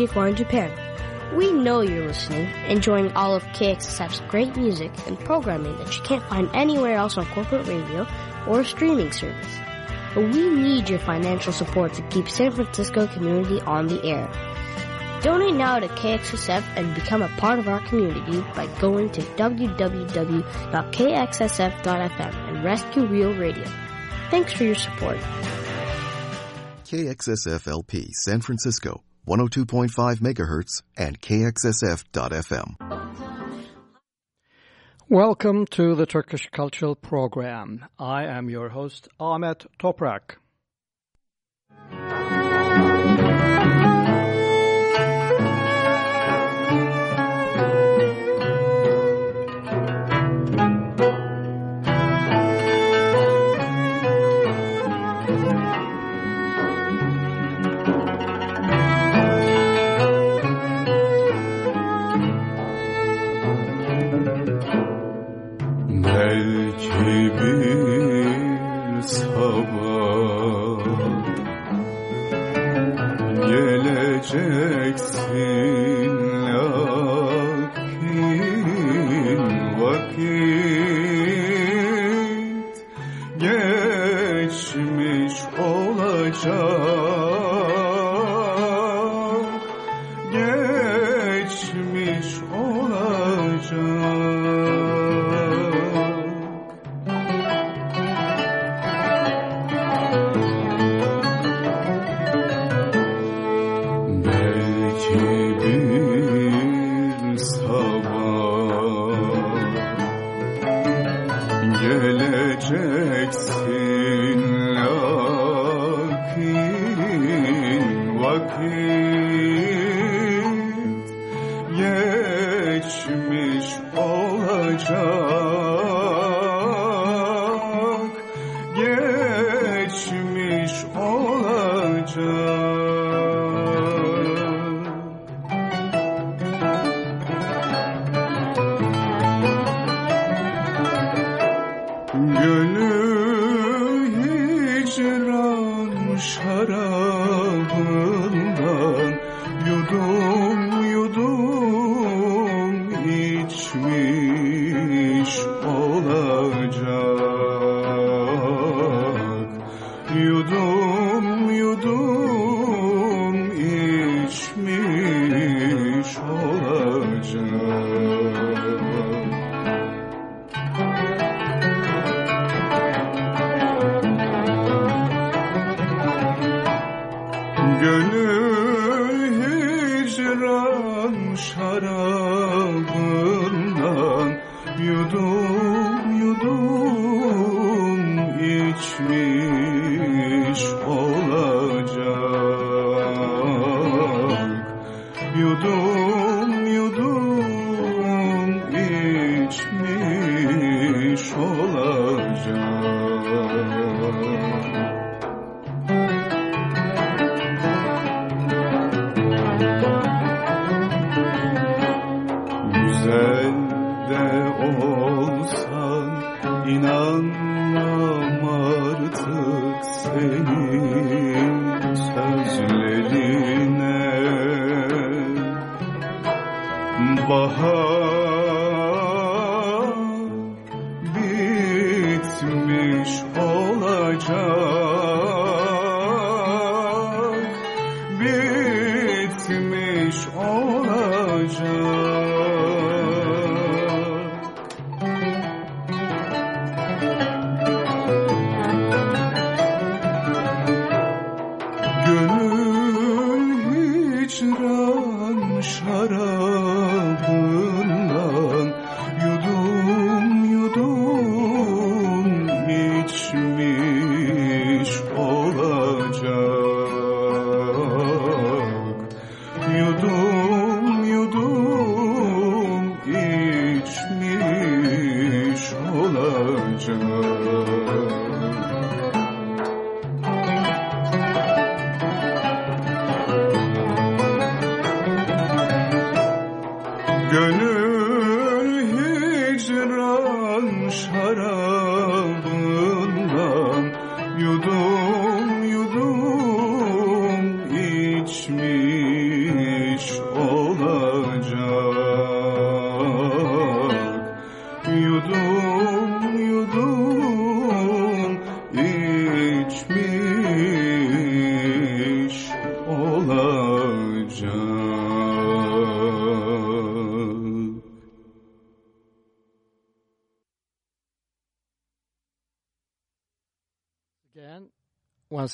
it's DJ Four in Japan. We know you're listening, enjoying all of KXSF's great music and programming that you can't find anywhere else on corporate radio or streaming service. But we need your financial support to keep San Francisco community on the air. Donate now to KXSF and become a part of our community by going to www.kxsf.fm and rescue Real Radio. Thanks for your support. KXSF LP San Francisco 102.5 megahertz and KXSF.FM. Welcome to the Turkish Cultural Program. I am your host Ahmet Toprak.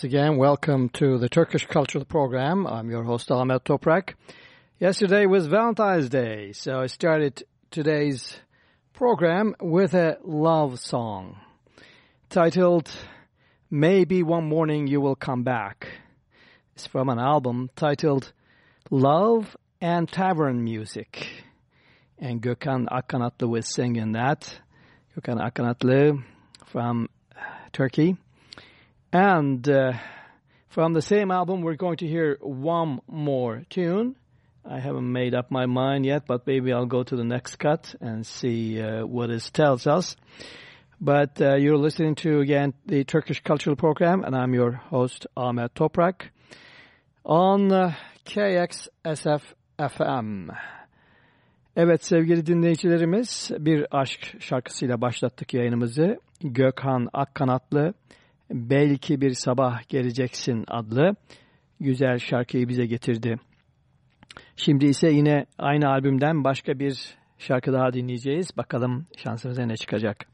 Again, welcome to the Turkish Cultural Program. I'm your host, Ahmet Toprak. Yesterday was Valentine's Day, so I started today's program with a love song titled Maybe One Morning You Will Come Back. It's from an album titled Love and Tavern Music. And Gökhan Akkanatlı was singing that. Gökhan Akkanatlı from Turkey. And uh, from the same album, we're going to hear one more tune. I haven't made up my mind yet, but maybe I'll go to the next cut and see uh, what it tells us. But uh, you're listening to, again, the Turkish Cultural Program, and I'm your host, Ahmet Toprak, on uh, KXSF FM. Evet sevgili dinleyicilerimiz, bir aşk şarkısıyla başlattık yayınımızı. Gökhan Akkanatlı, Belki Bir Sabah Geleceksin adlı güzel şarkıyı bize getirdi. Şimdi ise yine aynı albümden başka bir şarkı daha dinleyeceğiz. Bakalım şansımıza ne çıkacak.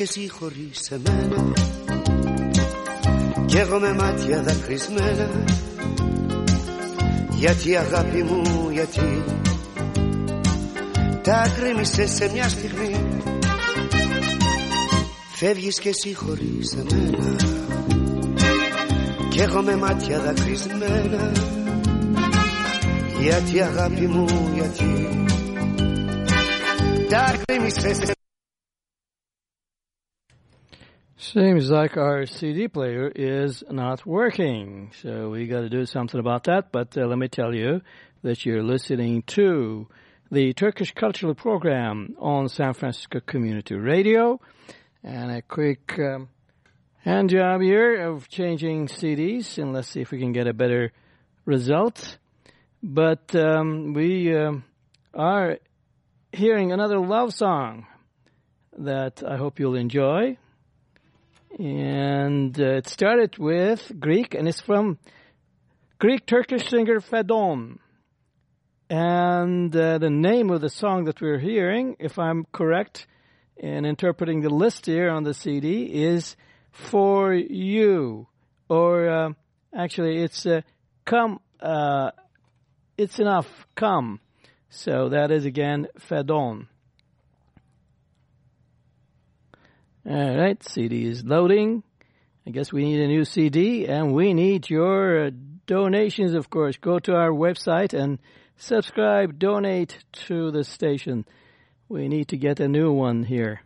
Κι εσύ χωρίς εμένα. Κι εγώ με μάτια δακρυσμένα. Γιατί αγάπη μου γιατί Τα κρέμισες σε μια στιγμή. Φεύγεις κι εσύ χωρίς εμένα. Κι εγώ με μάτια δακρυσμένα. Γιατί αγάπη μου γιατί Τα κρέμισες Seems like our CD player is not working, so we got to do something about that. But uh, let me tell you that you're listening to the Turkish Cultural Program on San Francisco Community Radio, and a quick um, hand job here of changing CDs, and let's see if we can get a better result. But um, we um, are hearing another love song that I hope you'll enjoy and uh, it started with Greek, and it's from Greek Turkish singer Fedon. And uh, the name of the song that we're hearing, if I'm correct in interpreting the list here on the CD, is For You. Or uh, actually, it's uh, Come, uh, It's Enough, Come. So that is again Fedon. All right, CD is loading. I guess we need a new CD, and we need your uh, donations, of course. Go to our website and subscribe, donate to the station. We need to get a new one here.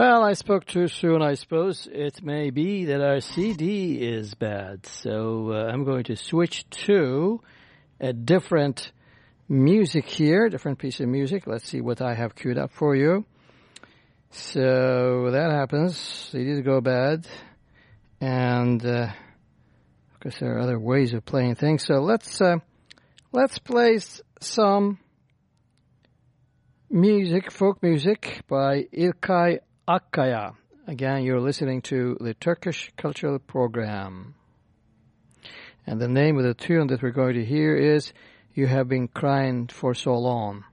Well, I spoke too soon, I suppose. It may be that our CD is bad. So uh, I'm going to switch to a different music here, different piece of music. Let's see what I have queued up for you. So that happens. CDs go bad. And, uh, of course, there are other ways of playing things. So let's, uh, let's play some music, folk music by İlkay Akkaya. Again, you're listening to the Turkish Cultural Program. And the name of the tune that we're going to hear is You Have Been Crying for So Long.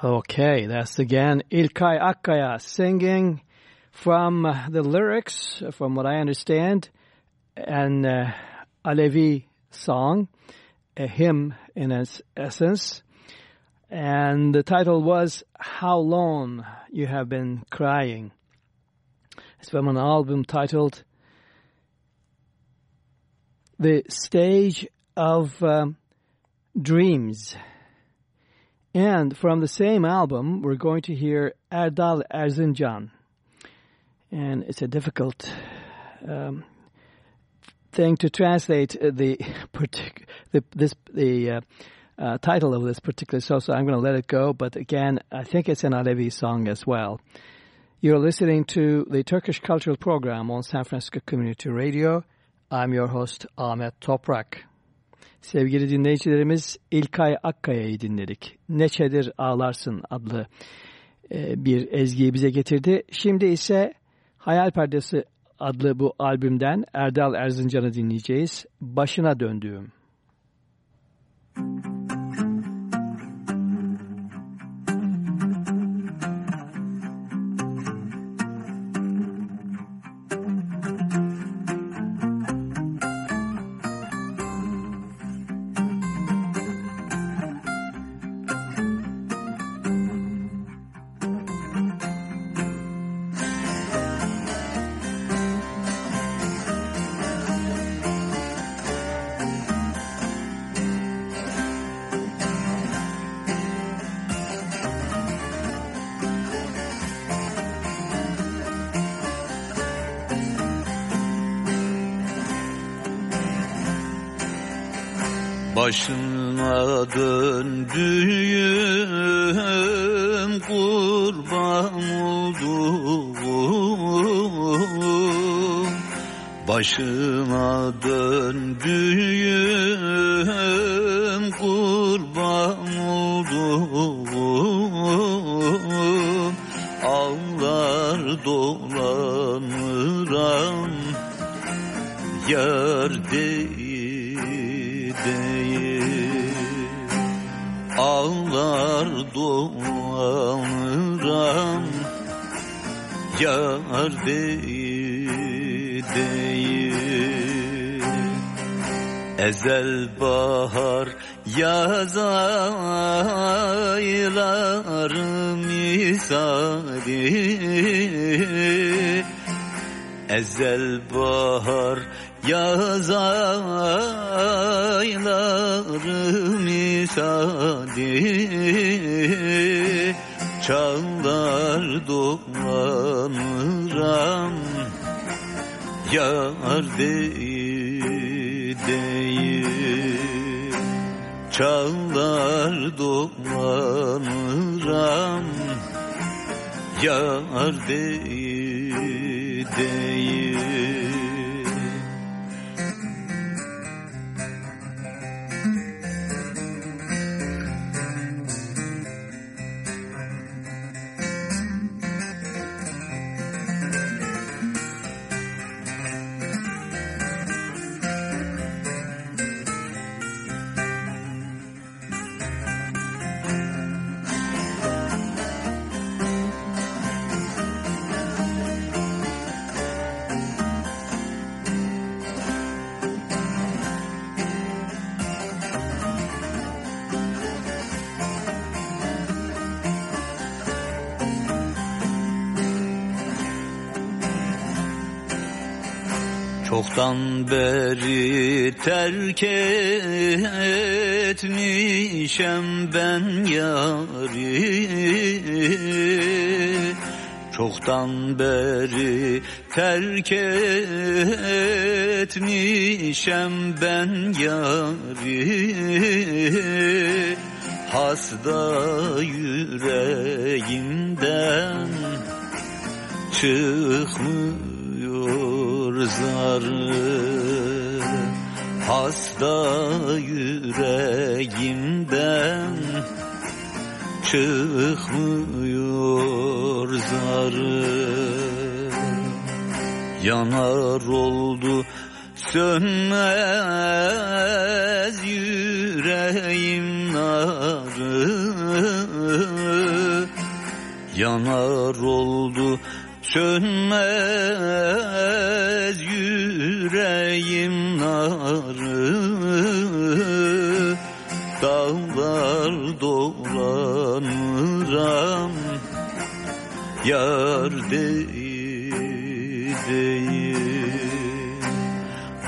Okay, that's again Ilkay Akkaya singing from the lyrics, from what I understand, an uh, Alevi song, a hymn in its essence. And the title was How Long You Have Been Crying. It's from an album titled The Stage of um, Dreams. And from the same album, we're going to hear Erdal Erzincan. And it's a difficult um, thing to translate the, the this the uh, uh, title of this particular song, so I'm going to let it go. But again, I think it's an Alevi song as well. You're listening to the Turkish Cultural Program on San Francisco Community Radio. I'm your host Ahmet Toprak. Sevgili dinleyicilerimiz İlkay Akkaya'yı dinledik. Neçedir Ağlarsın adlı e, bir ezgiyi bize getirdi. Şimdi ise Hayal Perdesi adlı bu albümden Erdal Erzincan'ı dinleyeceğiz. Başına döndüğüm. Başına döndüğüm kurban oldum Başına döndüğüm yar değil. Değil Ezel bahar yaz ayları misali. Ezel bahar yaz ayları yar değil değil Çağlar yar değil Çoktan beri terk etmişem ben yari Çoktan beri terk etmişem ben yari Hasta yüreğimden çıkmıyor Hasta yüreğimden çıkmıyor zarı. Yanar oldu sönmez yüreğim narı. Yanar oldu sönmez dolanıram yar değil değil.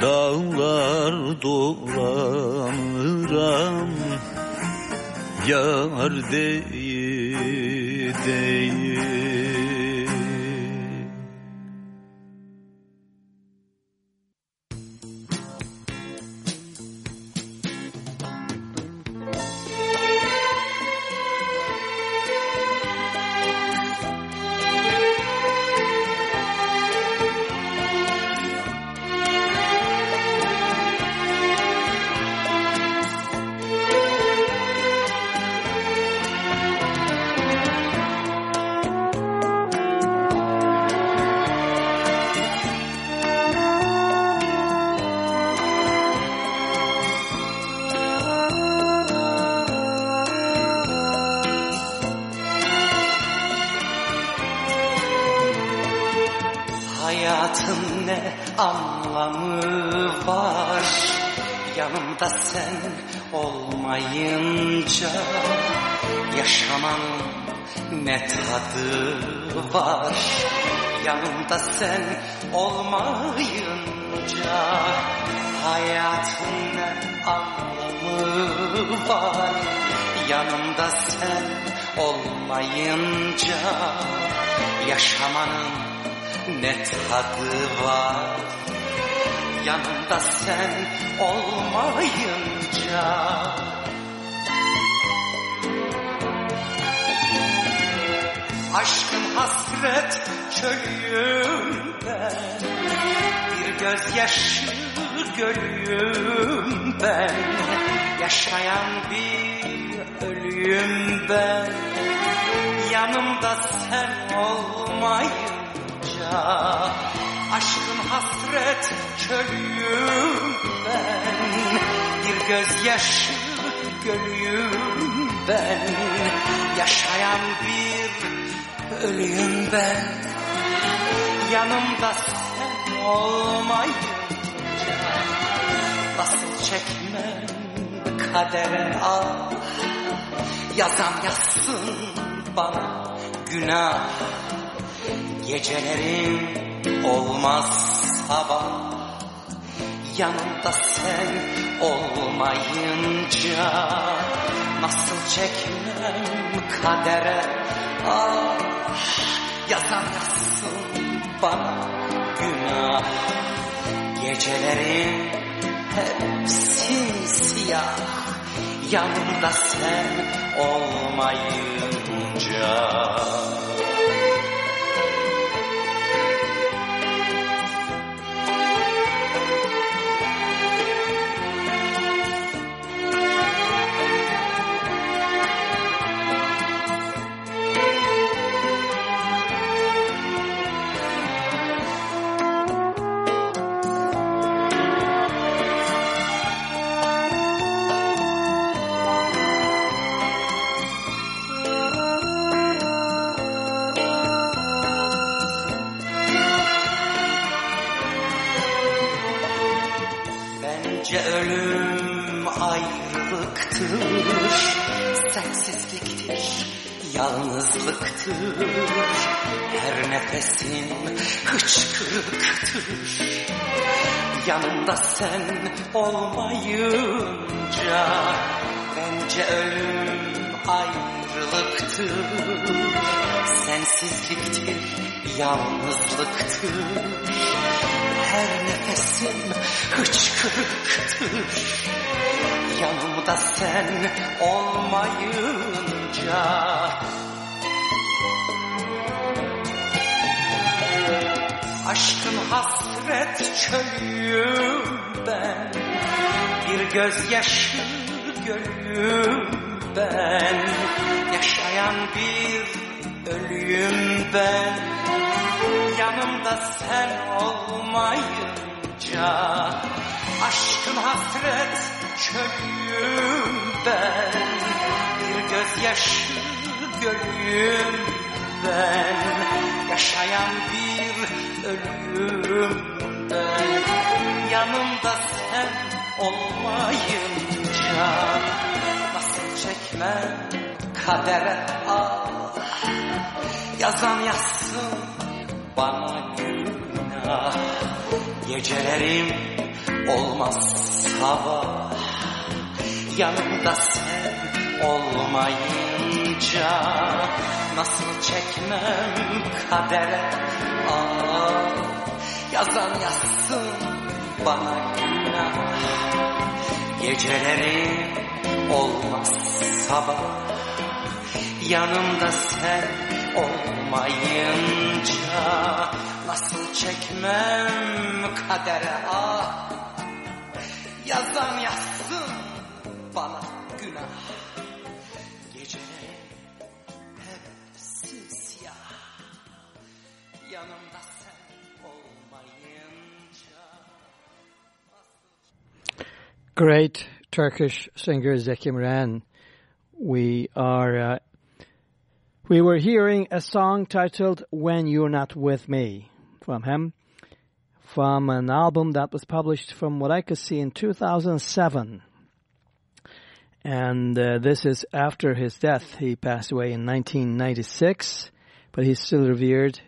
Dağlar dolanıram yar değil olmayınca Yaşamanın ne tadı var. Yanımda sen olmayınca Aşkın hasret çölümde Bir gözyaşı gölüyüm ben. Yaşayan bir ölüyüm ben. Yanımda sen olmayınca Aşkın hasret çölüyüm ben. Bir gözyaşı gölüyüm ben. Yaşayan bir ölüyüm ben. Yanımda sen olmayınca Nasıl çekmem kadere? Ah Yazan yazsın bana günah. Gecelerim olmaz sabah Yanımda sen olmayınca Nasıl çekmem kadere? Ah Yazan yazsın bana günah. Gecelerim hep simsiyah Yanımda sen olmayınca yalnızlıktır Her nefesin hıçkırıktır. Yanımda sen olmayınca Bence ölüm ayrılıktır. Sensizliktir, yalnızlıktır. Her nefesim hıçkırıktır. Yanımda sen olmayınca Aşkın hasret çölüyüm ben Bir gözyaşı gölüyüm ben Yaşayan bir ölüyüm ben yanımda sen olmayınca Aşkın hasret çölüyüm ben Bir gözyaşı gölüyüm ben Yaşayan bir ölüyüm. Ben Yanımda sen olmayınca Nasıl çekmem kadere ah Yazan yazsın bana günah. Gecelerim olmaz sabah Yanımda sen olmayınca Nasıl çekmem kadere ah Yazan yazsın bana günah. Gecelerim olmaz sabah. Yanımda sen olmayınca Nasıl çekmem kadere? Ah Yazan yazsın Great Turkish singer Zeki Müren. We are uh, we were hearing a song titled When You're Not With Me from him from an album that was published from what I could see in 2007. And uh, this is after his death. He passed away in 1996, but he's still revered.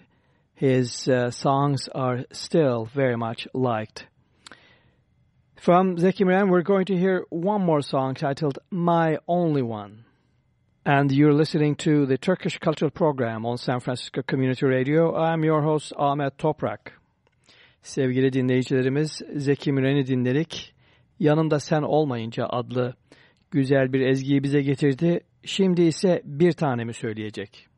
His uh, songs are still very much liked. From Zeki Müren, we're going to hear one more song titled My Only One. And you're listening to the Turkish Cultural Program on San Francisco Community Radio. I'm your host Ahmet Toprak. Sevgili dinleyicilerimiz Zeki Müren'i dinledik. Yanımda Sen Olmayınca adlı güzel bir ezgiyi bize getirdi. Şimdi ise bir tanemi söyleyecek.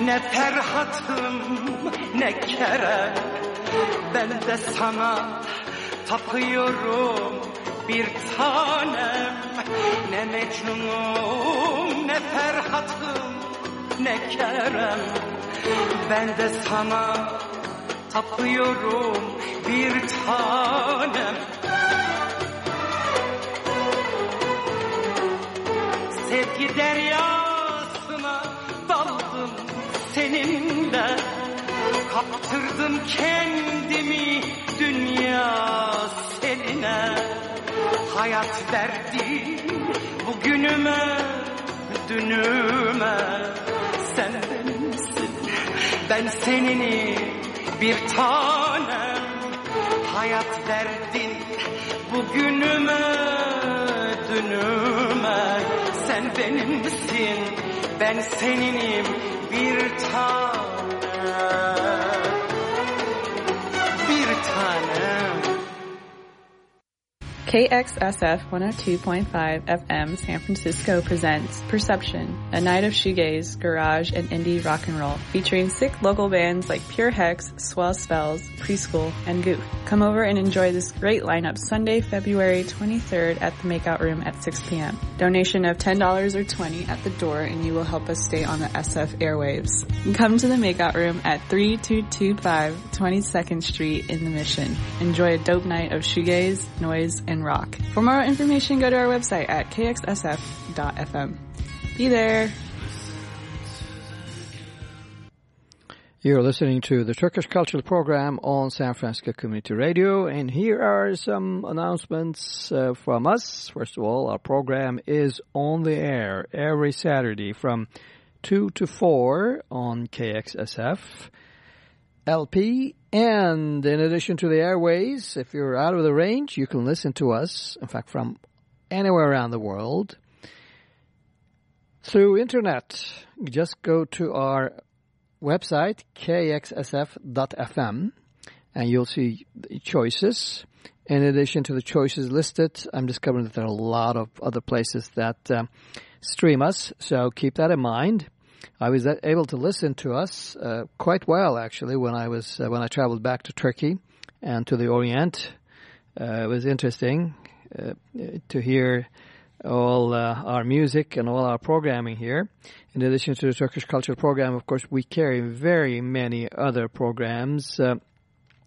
Ne Ferhat'ım ne Kerem. Ben de sana tapıyorum bir tanem. Ne Mecnun'um ne Ferhat'ım ne Kerem. Ben de sana tapıyorum bir tanem. Sevgi derya gözüne Kaptırdım kendimi dünya seline Hayat verdi bugünüme dünüme. Sen benimsin ben seninim bir tanem. Hayat verdin bugünüme dünüme. Sen benimsin ben seninim bir tanem. KXSF 102.5 FM San Francisco presents Perception, a night of shoegaze, garage, and indie rock and roll, featuring sick local bands like Pure Hex, Swell Spells, Preschool, and Goof. Come over and enjoy this great lineup Sunday, February 23rd at the Makeout Room at 6 p.m. Donation of $10 or 20 at the door and you will help us stay on the SF airwaves. Come to the Makeout Room at 3225 22nd Street in the Mission. Enjoy a dope night of shoegaze, noise, and rock. For more information, go to our website at kxsf.fm. Be there! You're listening to the Turkish Cultural Program on San Francisco Community Radio, and here are some announcements uh, from us. First of all, our program is on the air every Saturday from 2 to 4 on KXSF. LP. And in addition to the airways, if you're out of the range, you can listen to us, in fact, from anywhere around the world through internet. Just go to our website, kxsf.fm, and you'll see choices. In addition to the choices listed, I'm discovering that there are a lot of other places that uh, stream us, so keep that in mind. I was able to listen to us uh, quite well, actually, when I was uh, when I traveled back to Turkey and to the Orient. Uh, it was interesting uh, to hear all uh, our music and all our programming here. In addition to the Turkish Culture program, of course, we carry very many other programs, uh,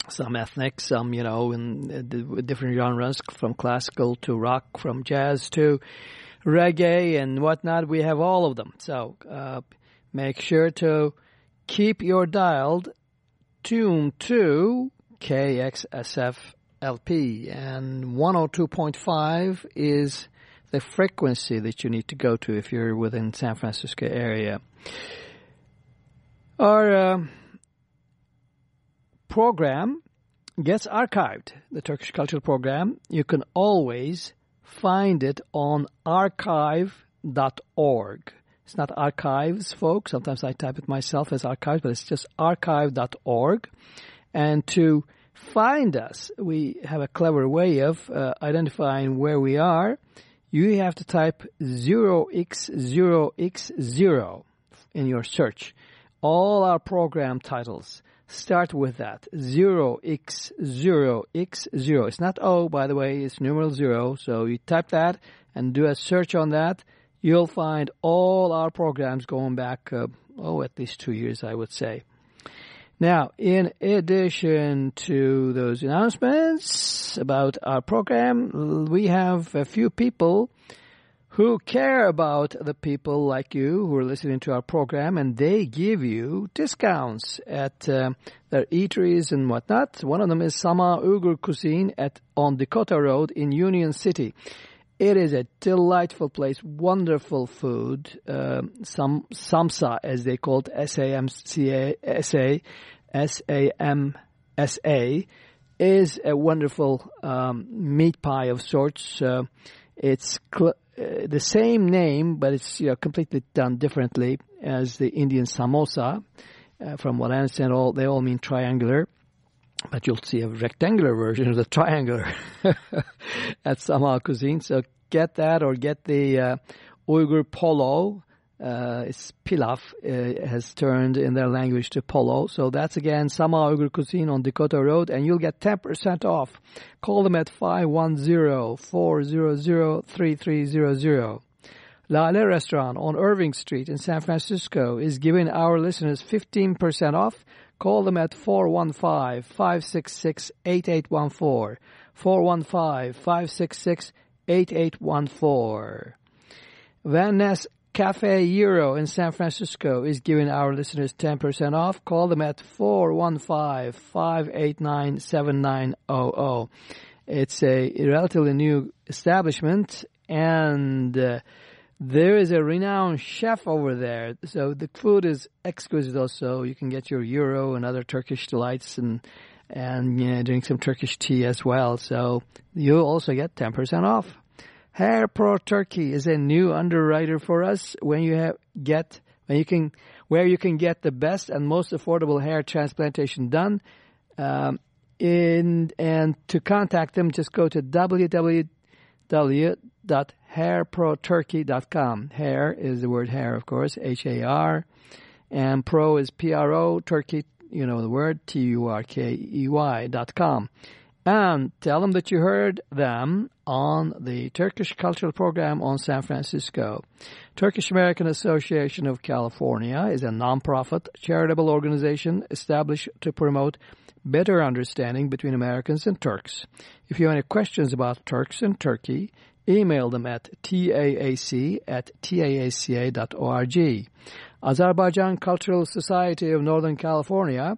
some ethnic, some, you know, in different genres, from classical to rock, from jazz to reggae and whatnot. We have all of them. So make sure to keep your dialed tuned to KXSF LP. And 102.5 is the frequency that you need to go to if you're within San Francisco area. Our uh, program gets archived, the Turkish Cultural Program. You can always find it on archive.org. It's not archives, folks. Sometimes I type it myself as archives, but it's just archive.org. And to find us, we have a clever way of uh, identifying where we are you have to type 0x0x0 in your search. All our program titles start with that, 0x0x0. It's not O, by the way, it's numeral 0. So you type that and do a search on that. You'll find all our programs going back, uh, oh, at least two years, I would say. Now, in addition to those announcements about our program, we have a few people who care about the people like you who are listening to our program, and they give you discounts at uh, their eateries and whatnot. One of them is Sama Uyghur Cuisine at on Dakota Road in Union City. It is a delightful place, wonderful food. Uh, some samsa, as they call it, S-A-M-C-A, S-A, S-A-M-S-A, is a wonderful um, meat pie of sorts. Uh, it's uh, the same name, but it's you know, completely done differently as the Indian samosa. Uh, from what I understand, all they all mean triangular but you'll see a rectangular version of the triangular at Sama Cuisine. So get that or get the uh, Uyghur polo. Uh, it's pilaf uh, has turned in their language to polo. So that's again Sama Uyghur Cuisine on Dakota Road and you'll get 10% off. Call them at 510-400-3300. Lale Restaurant on Irving Street in San Francisco is giving our listeners 15% off Call them at 415-566-8814. 415-566-8814. Van Ness Cafe Euro in San Francisco is giving our listeners 10% off. Call them at 415-589-7900. It's a relatively new establishment and uh, there is a renowned chef over there. So the food is exquisite also. You can get your euro and other Turkish delights and and you know, drink some Turkish tea as well. So you'll also get 10% off. Hair Pro Turkey is a new underwriter for us when you have get when you can where you can get the best and most affordable hair transplantation done. Um, in and to contact them, just go to www hairproturkey.com. Hair is the word hair, of course, H-A-R. And pro is P-R-O, Turkey, you know the word, T-U-R-K-E-Y dot com. And tell them that you heard them on the Turkish Cultural Program on San Francisco. Turkish American Association of California is a nonprofit charitable organization established to promote better understanding between Americans and Turks. If you have any questions about Turks and Turkey, email them at taac at taaca.org. Azerbaijan Cultural Society of Northern California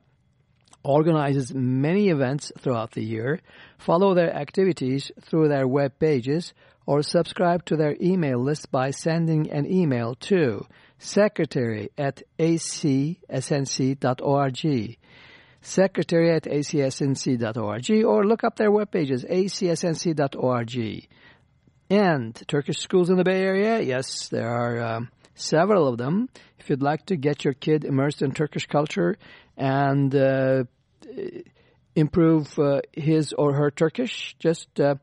organizes many events throughout the year. Follow their activities through their web pages or subscribe to their email list by sending an email to secretary at acsnc.org. secretary at acsnc.org, or look up their web pages, acsnc.org. And Turkish schools in the Bay Area, yes, there are um, several of them. If you'd like to get your kid immersed in Turkish culture and uh, improve uh, his or her Turkish, just uh,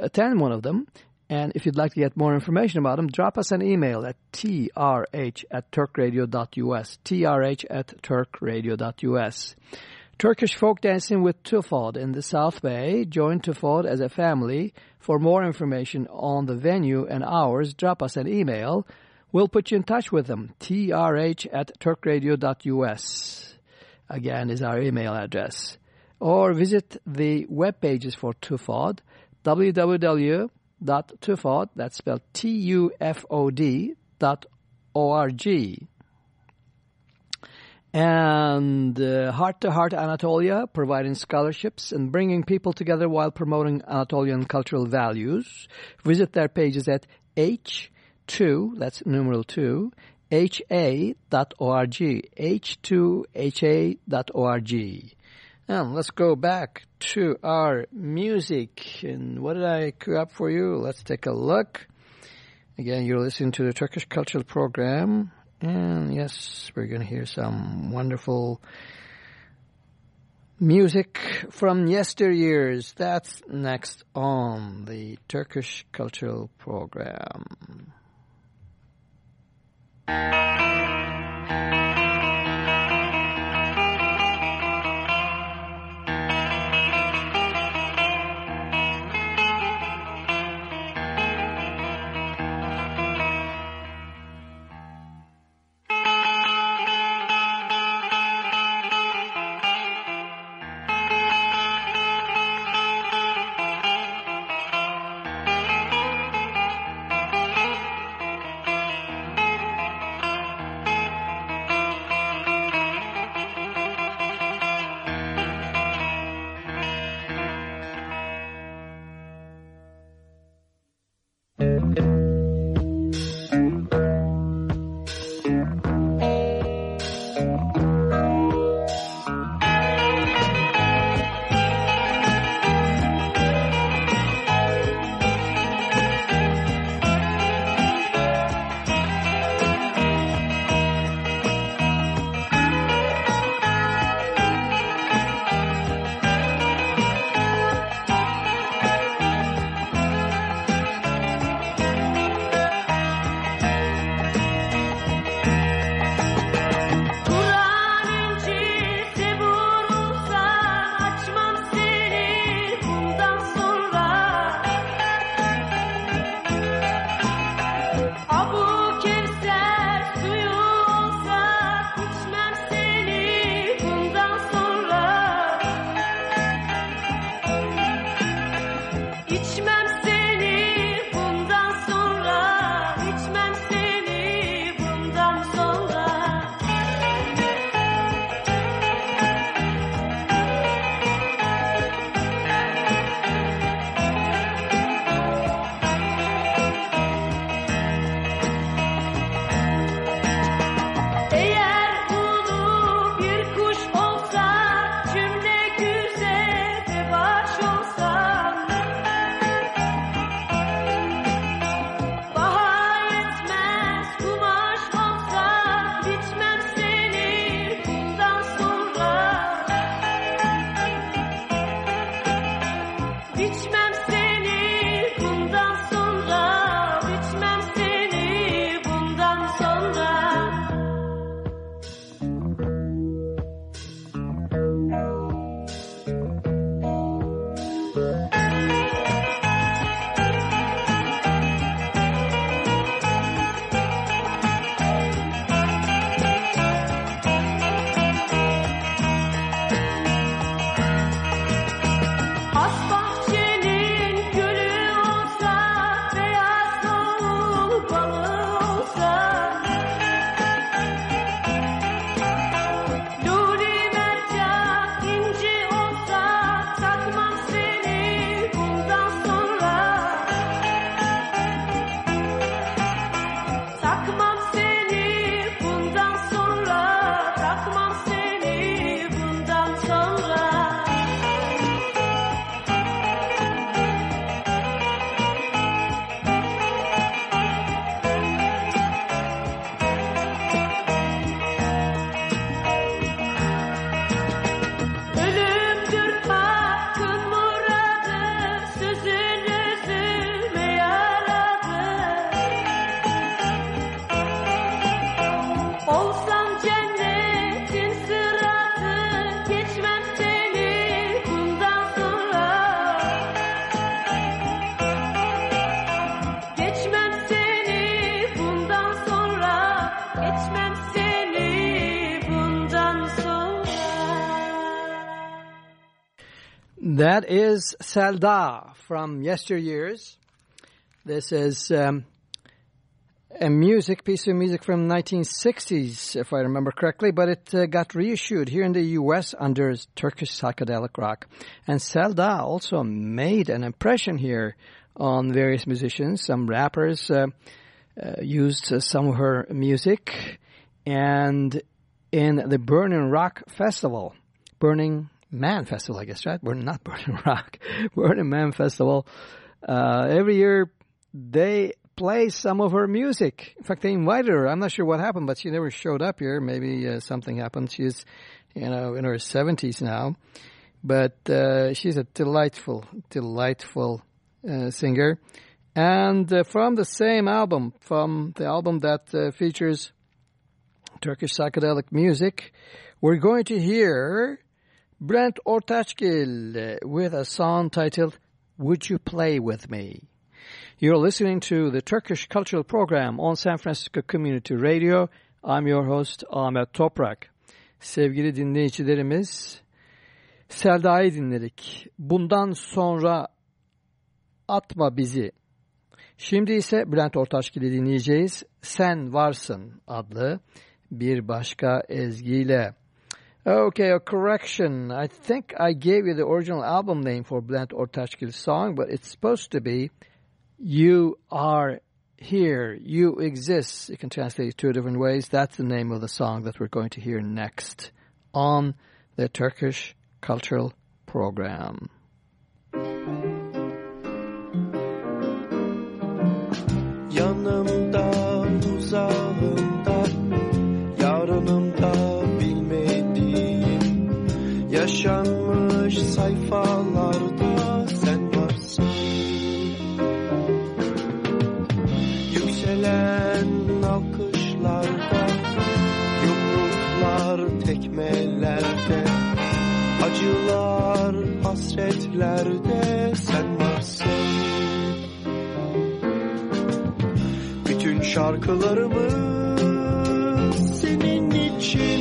attend one of them. And if you'd like to get more information about them, drop us an email at trh at turkradio.us, trh at turkradio.us. Turkish folk dancing with Tufod in the South Bay. Join Tufod as a family. For more information on the venue and hours, drop us an email. We'll put you in touch with them, trh at turkradio.us. Again, is our email address. Or visit the web pages for Tufod, www.tufod, that's spelled T-U-F-O-D dot O-R-G. And uh, Heart to Heart Anatolia, providing scholarships and bringing people together while promoting Anatolian cultural values. Visit their pages at h2, that's numeral 2, ha.org, h2ha.org. And let's go back to our music. And what did I cook up for you? Let's take a look. Again, you're listening to the Turkish Cultural Program. And yes, we're going to hear some wonderful music from yesteryears. That's next on the Turkish Cultural Program. Is Selda from yesteryears. This is um, a music piece of music from 1960s, if I remember correctly, but it uh, got reissued here in the U.S. under Turkish psychedelic rock. And Selda also made an impression here on various musicians. Some rappers uh, uh, used some of her music, and in the Burning Rock Festival, Burning Man Festival, I guess, right? We're not Burning Rock, We're at Burning Man Festival. Uh, every year they play some of her music. In fact, they invited her. I'm not sure what happened, but she never showed up here. Maybe uh, something happened. She's, you know, in her 70s now. But uh, she's a delightful, delightful uh, singer. And uh, from the same album, from the album that uh, features Turkish psychedelic music, we're going to hear Brent Ortaçgil uh, with a song titled Would You Play With Me? You're listening to the Turkish Cultural Program on San Francisco Community Radio. I'm your host Ahmet Toprak. Sevgili dinleyicilerimiz, Selda'yı dinledik. Bundan sonra atma bizi. Şimdi ise Bülent Ortaçgil'i dinleyeceğiz. Sen Varsın adlı bir başka ezgiyle. Okay, a correction. I think I gave you the original album name for Bülent Ortaçgil's song, but it's supposed to be You Are Here, You Exist. You can translate it two different ways. That's the name of the song that we're going to hear next on the Turkish Cultural Program. Yaşanmış sayfalarda sen varsın. Yükselen alkışlarda Yumruklar tekmelerde Acılar hasretlerde sen varsın. Bütün şarkılarımız senin için,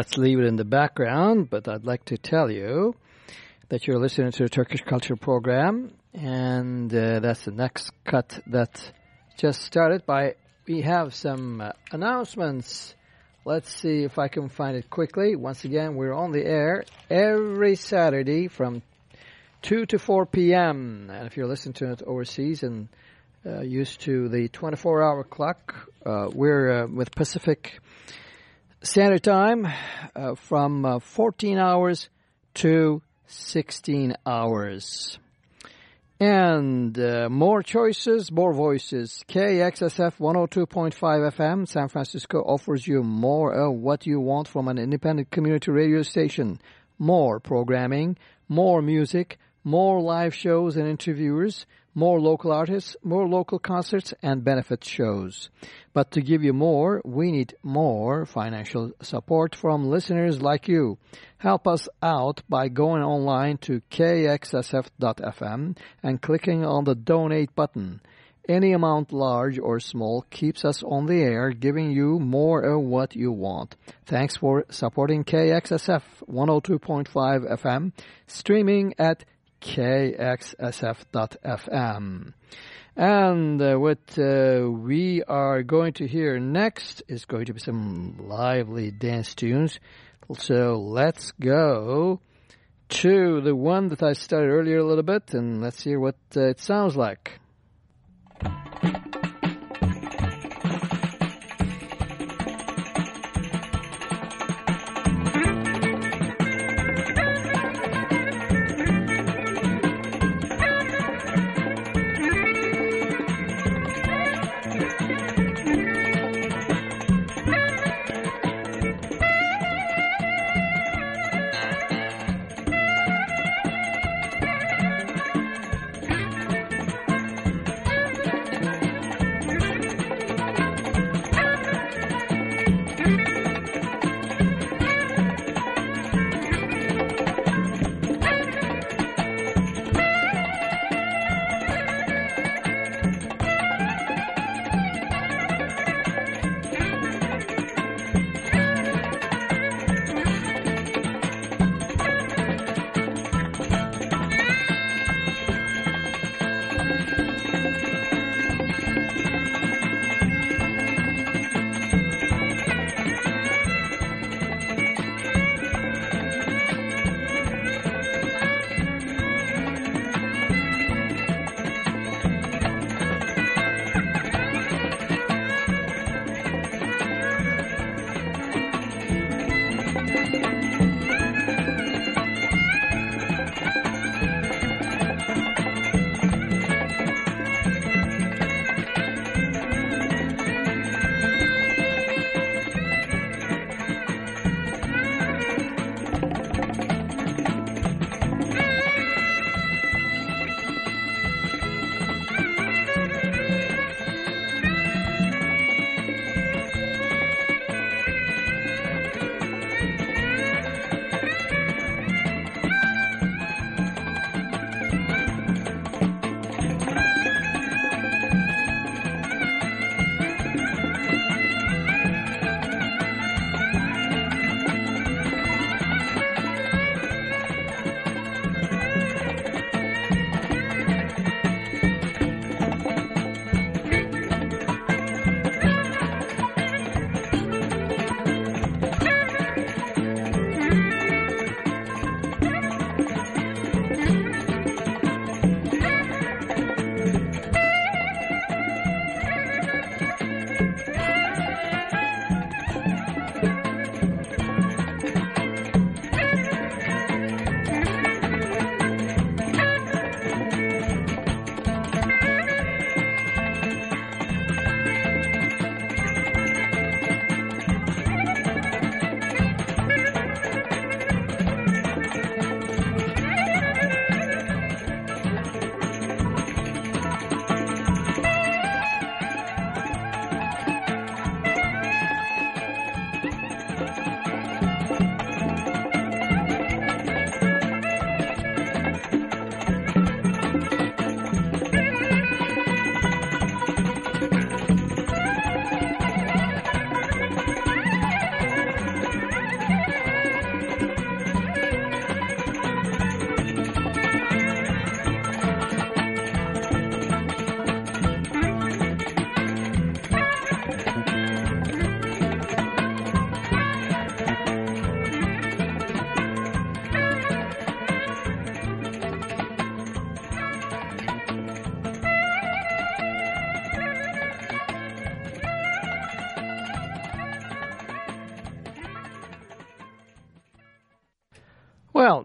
let's leave it in the background, but I'd like to tell you that you're listening to the Turkish Culture Program, and uh, that's the next cut that just started by. We have some uh, announcements. Let's see if I can find it quickly. Once again, we're on the air every Saturday from 2 to 4 p.m. And if you're listening to it overseas and uh, used to the 24-hour clock, uh, we're uh, with Pacific Standard Time uh, from uh, 14 hours to 16 hours. And uh, more choices, more voices. KXSF 102.5 FM, San Francisco offers you more of what you want from an independent community radio station. More programming, more music, more live shows and interviewers, more local artists, more local concerts, and benefit shows. But to give you more, we need more financial support from listeners like you. Help us out by going online to kxsf.fm and clicking on the donate button. Any amount, large or small, keeps us on the air, giving you more of what you want. Thanks for supporting KXSF 102.5 FM, streaming at kxsf.fm. And uh, what uh, we are going to hear next is going to be some lively dance tunes. So let's go to the one that I started earlier a little bit, and let's hear what uh, it sounds like.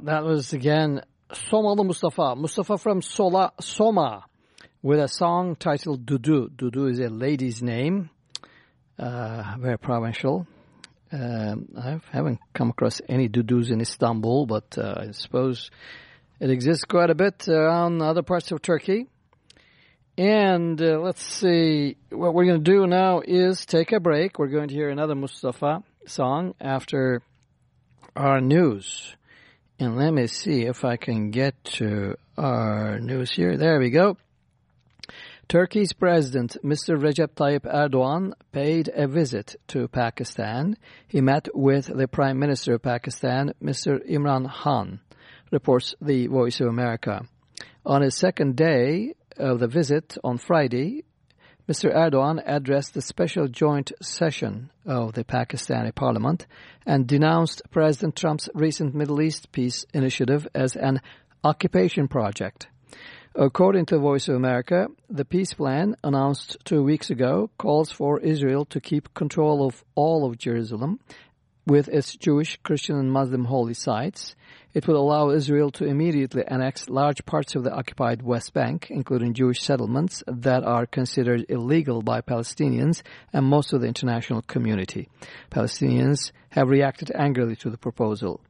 That was again Somalı Mustafa. Mustafa from Sola, Soma with a song titled Dudu. Dudu is a lady's name, uh, very provincial. Um, I haven't come across any Dudus in Istanbul, but uh, I suppose it exists quite a bit around other parts of Turkey. And uh, let's see, what we're going to do now is take a break. We're going to hear another Mustafa song after our news. And let me see if I can get to our news here. There we go. Turkey's President, Mr. Recep Tayyip Erdogan, paid a visit to Pakistan. He met with the Prime Minister of Pakistan, Mr. Imran Khan, reports the Voice of America. On his second day of the visit on Friday, Mr. Erdogan addressed the special joint session of the Pakistani parliament and denounced President Trump's recent Middle East peace initiative as an occupation project. According to Voice of America, the peace plan announced two weeks ago calls for Israel to keep control of all of Jerusalem with its Jewish, Christian, and Muslim holy sites. It would allow Israel to immediately annex large parts of the occupied West Bank, including Jewish settlements that are considered illegal by Palestinians and most of the international community. Palestinians have reacted angrily to the proposal.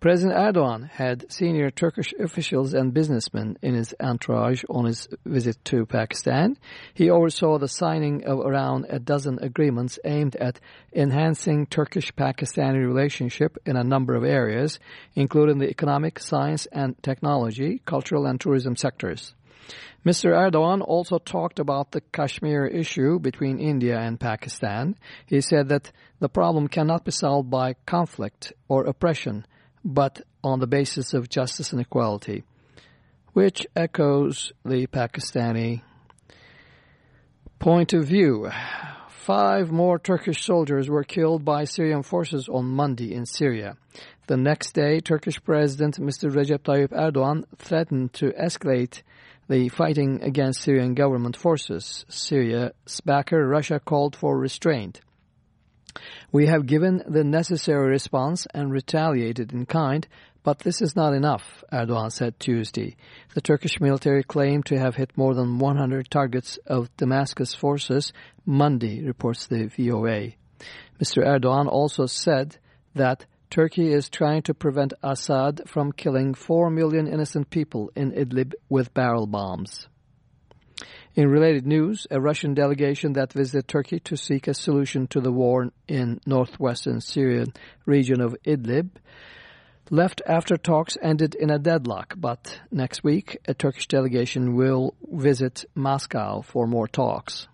President Erdogan had senior Turkish officials and businessmen in his entourage on his visit to Pakistan. He oversaw the signing of around a dozen agreements aimed at enhancing Turkish-Pakistani relationship in a number of areas, including the economic, science and technology, cultural and tourism sectors. Mr. Erdogan also talked about the Kashmir issue between India and Pakistan. He said that the problem cannot be solved by conflict or oppression, but on the basis of justice and equality, which echoes the Pakistani point of view. Five more Turkish soldiers were killed by Syrian forces on Monday in Syria. The next day, Turkish President Mr. Recep Tayyip Erdogan threatened to escalate the fighting against Syrian government forces. Syria's backer, Russia, called for restraint. We have given the necessary response and retaliated in kind, but this is not enough, Erdogan said Tuesday. The Turkish military claimed to have hit more than 100 targets of Damascus forces Monday, reports the VOA. Mr. Erdogan also said that Turkey is trying to prevent Assad from killing 4 million innocent people in Idlib with barrel bombs. In related news, a Russian delegation that visited Turkey to seek a solution to the war in northwestern Syrian region of Idlib left after talks ended in a deadlock, but next week a Turkish delegation will visit Moscow for more talks.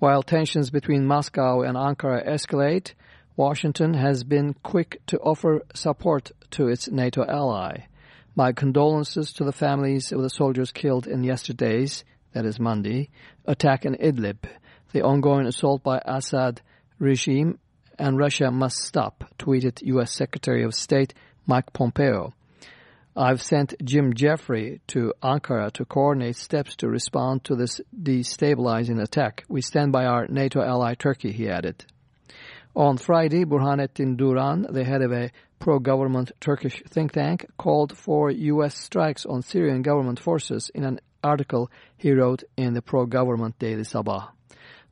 While tensions between Moscow and Ankara escalate, Washington has been quick to offer support to its NATO ally. My condolences to the families of the soldiers killed in yesterday's, that is Monday, attack in Idlib. The ongoing assault by Assad regime and Russia must stop, tweeted U.S. Secretary of State Mike Pompeo. I've sent Jim Jeffrey to Ankara to coordinate steps to respond to this destabilizing attack. We stand by our NATO ally Turkey, he added. On Friday, Burhanettin Duran, the head of a pro-government Turkish think tank, called for U.S. strikes on Syrian government forces in an article he wrote in the pro-government Daily Sabah.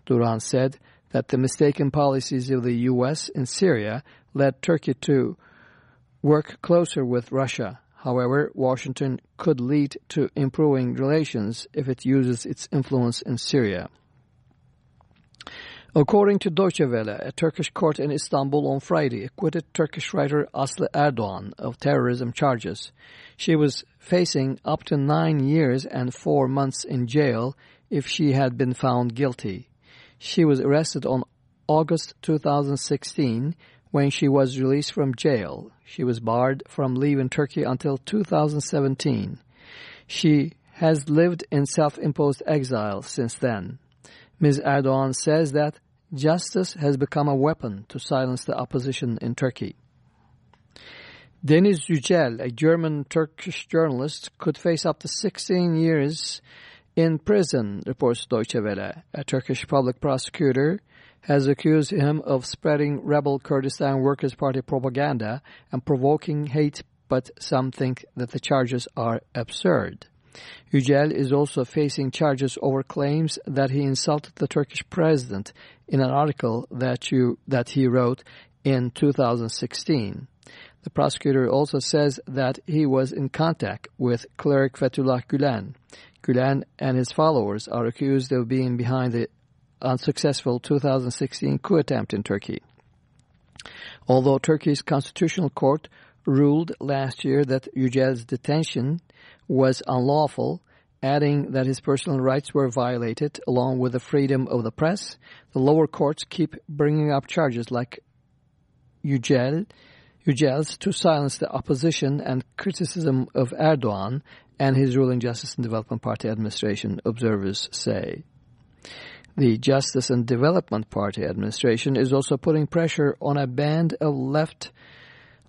Duran said that the mistaken policies of the U.S. in Syria led Turkey to work closer with Russia. However, Washington could lead to improving relations if it uses its influence in Syria. According to Deutsche Welle, a Turkish court in Istanbul on Friday acquitted Turkish writer Aslı Erdoğan of terrorism charges. She was facing up to nine years and four months in jail if she had been found guilty. She was arrested on August 2016 when she was released from jail. She was barred from leaving Turkey until 2017. She has lived in self-imposed exile since then. Ms. Erdogan says that justice has become a weapon to silence the opposition in Turkey. Deniz Yücel, a German-Turkish journalist, could face up to 16 years in prison, reports Deutsche Welle. A Turkish public prosecutor has accused him of spreading rebel Kurdistan Workers' Party propaganda and provoking hate, but some think that the charges are absurd. Yücel is also facing charges over claims that he insulted the Turkish president in an article that, you, that he wrote in 2016. The prosecutor also says that he was in contact with cleric Fethullah Gulen. Gulen and his followers are accused of being behind the unsuccessful 2016 coup attempt in Turkey. Although Turkey's constitutional court ruled last year that Yücel's detention was unlawful, adding that his personal rights were violated along with the freedom of the press, the lower courts keep bringing up charges like Yücel, Yücel's to silence the opposition and criticism of Erdogan and his ruling Justice and Development Party administration, observers say. The Justice and Development Party administration is also putting pressure on a band of left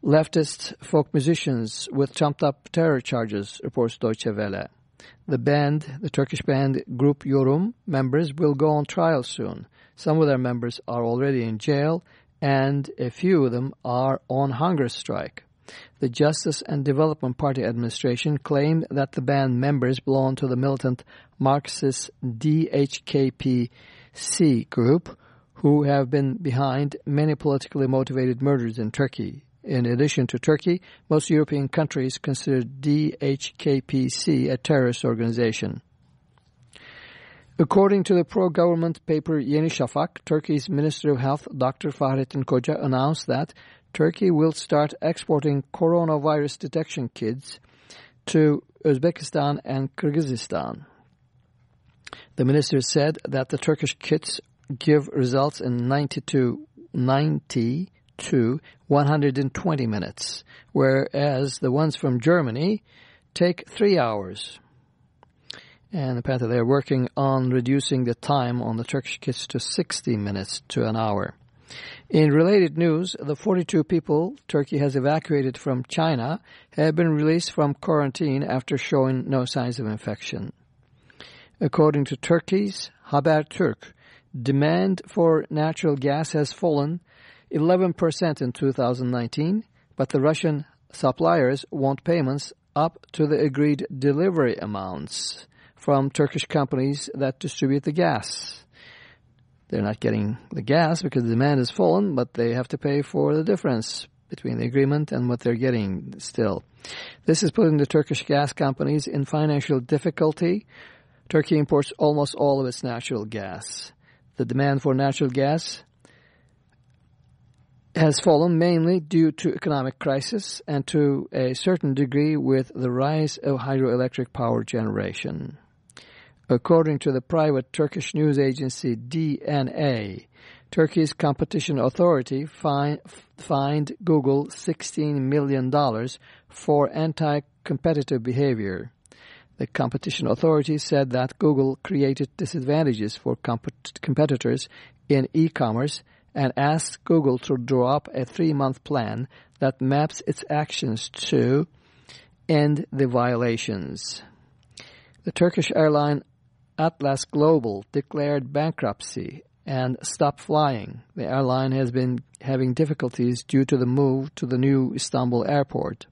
leftist folk musicians with trumped-up terror charges, reports Deutsche Welle. The band, the Turkish band Group Yorum members will go on trial soon. Some of their members are already in jail and a few of them are on hunger strike. The Justice and Development Party administration claimed that the band members belong to the militant Marxist DHKP-C group who have been behind many politically motivated murders in Turkey. In addition to Turkey, most European countries consider DHKPC a terrorist organization. According to the pro-government paper Yeni Şafak, Turkey's Minister of Health, Dr. Fahrettin Koca, announced that Turkey will start exporting coronavirus detection kits to Uzbekistan and Kyrgyzstan. The minister said that the Turkish kits give results in 90 to 90 to 120 minutes, whereas the ones from Germany take three hours. And apparently they're working on reducing the time on the Turkish kits to 60 minutes to an hour. In related news, the 42 people Turkey has evacuated from China have been released from quarantine after showing no signs of infection. According to Turkey's Habertürk, demand for natural gas has fallen 11% in 2019, but the Russian suppliers want payments up to the agreed delivery amounts from Turkish companies that distribute the gas. They're not getting the gas because the demand has fallen, but they have to pay for the difference between the agreement and what they're getting still. This is putting the Turkish gas companies in financial difficulty. Turkey imports almost all of its natural gas. The demand for natural gas has fallen mainly due to economic crisis and to a certain degree with the rise of hydroelectric power generation. According to the private Turkish news agency DNA, Turkey's competition authority fine, fined Google $16 million for anti-competitive behavior. The competition authority said that Google created disadvantages for comp competitors in e-commerce and asked Google to draw up a three-month plan that maps its actions to end the violations. The Turkish airline Atlas Global declared bankruptcy and stopped flying. The airline has been having difficulties due to the move to the new Istanbul airport.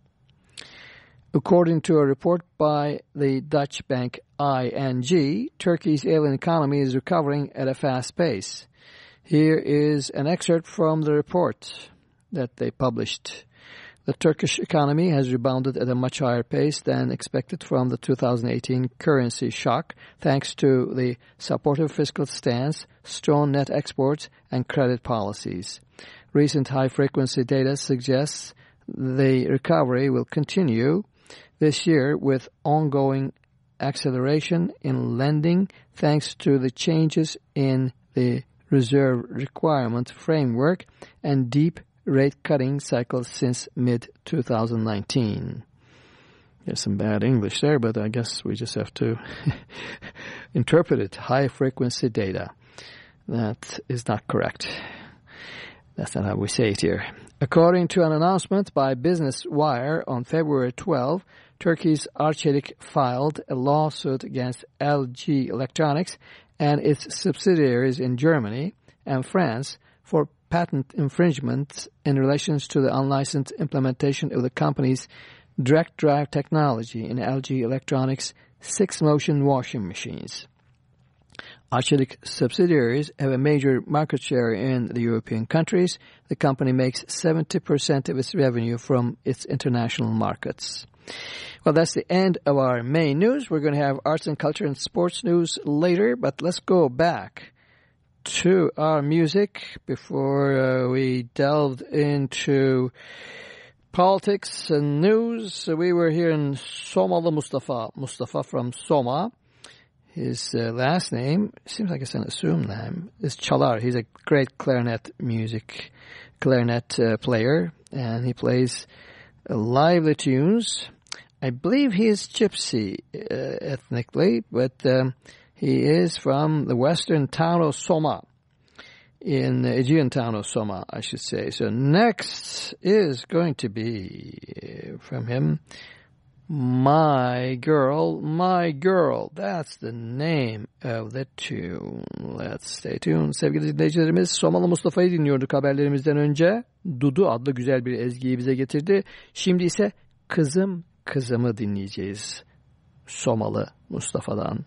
According to a report by the Dutch bank ING, Turkey's alien economy is recovering at a fast pace. Here is an excerpt from the report that they published. The Turkish economy has rebounded at a much higher pace than expected from the 2018 currency shock, thanks to the supportive fiscal stance, strong net exports, and credit policies. Recent high-frequency data suggests the recovery will continue this year with ongoing acceleration in lending thanks to the changes in the reserve requirement framework and deep rate cutting cycle since mid-2019. There's some bad English there, but I guess we just have to interpret it. High frequency data. That is not correct. That's not how we say it here. According to an announcement by Business Wire on February 12, Turkey's Arçelik filed a lawsuit against LG Electronics and its subsidiaries in Germany and France for patent infringements in relation to the unlicensed implementation of the company's direct drive technology in LG Electronics six-motion washing machines. Arçelik subsidiaries have a major market share in the European countries. The company makes 70% of its revenue from its international markets. Well, that's the end of our main news. We're going to have arts and culture and sports news later, but let's go back to our music before uh, we delved into politics and news. We were hearing Somalı Mustafa, Mustafa from Soma. His uh, last name, seems like it's an assumed name, is Çalar. He's a great clarinet music, clarinet uh, player, and he plays lively tunes. I believe he is Gypsy uh, ethnically, but um, he is from the western town of Soma, in the Aegean town of Soma, I should say. So next is going to be uh, from him, My Girl, My Girl. That's the name of the tune. Let's stay tuned. Sevgili dinleyicilerimiz, Somalı Mustafa'yı dinliyorduk haberlerimizden önce. Dudu adlı güzel bir ezgiyi bize getirdi. Şimdi ise Kızım Kızımı dinleyeceğiz. Somalı Mustafa'dan.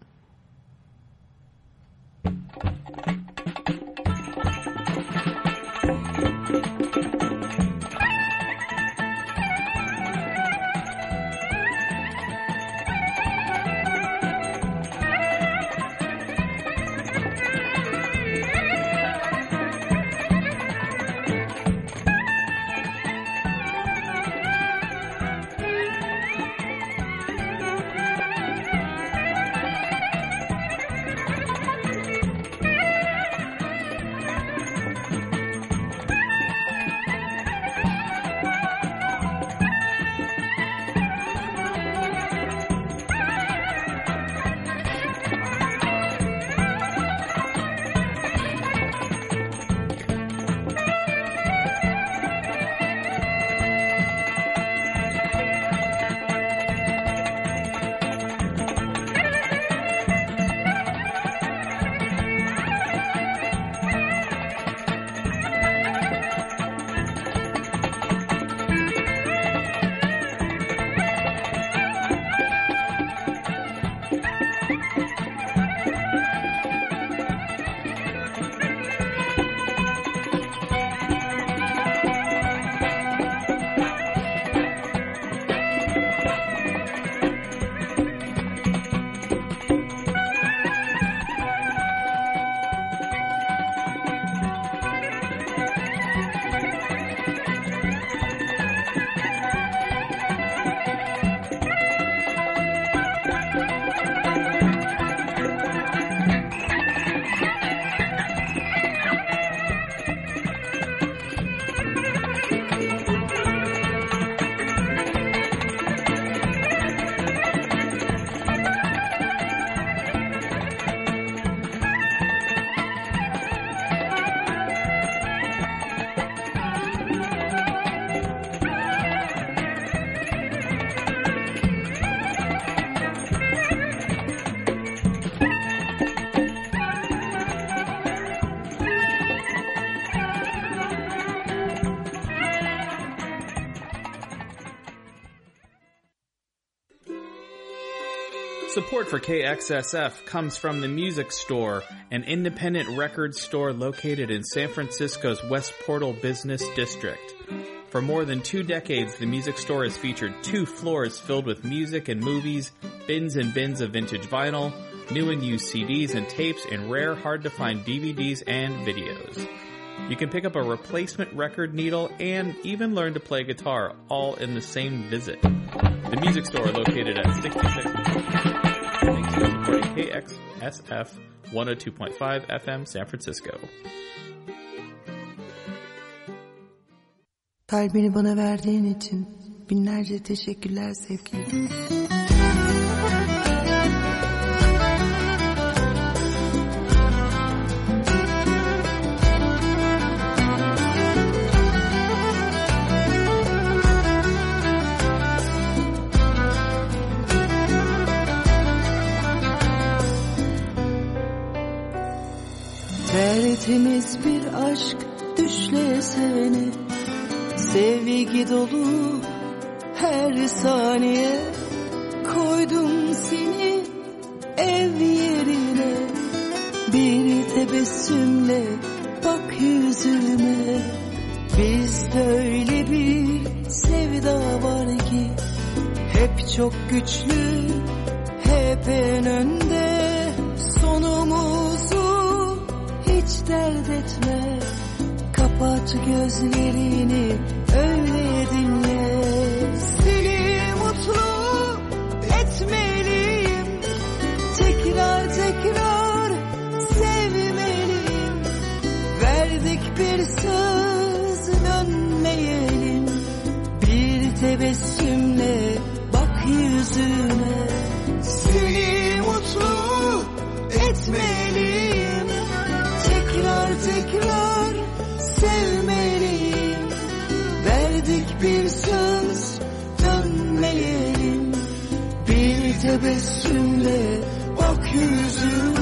Support for KXSF comes from the Music Store, an independent record store located in San Francisco's West Portal Business District. For more than two decades, the Music Store has featured two floors filled with music and movies, bins and bins of vintage vinyl, new and used CDs and tapes, and rare, hard to find DVDs and videos. You can pick up a replacement record needle and even learn to play guitar all in the same visit. The Music Store located at 66 For supporting KXSF 102.5 FM San Francisco. Kalbini bana verdiğin için binlerce teşekkürler sevgilim. Tertemiz bir aşk düşle sevene Sevgi dolu her saniye. Koydum seni ev yerine. Bir tebessümle bak yüzüme. Bizde öyle bir sevda var ki Hep çok güçlü hep en önde dert etme. Kapat gözlerini öyle dinle. Seni mutlu etmeliyim. Tekrar tekrar sevmeliyim. Verdik bir söz dönmeyelim. Bir tebessümle bak yüzüme Seni mutlu etmeliyim tebessümle bak yüzüme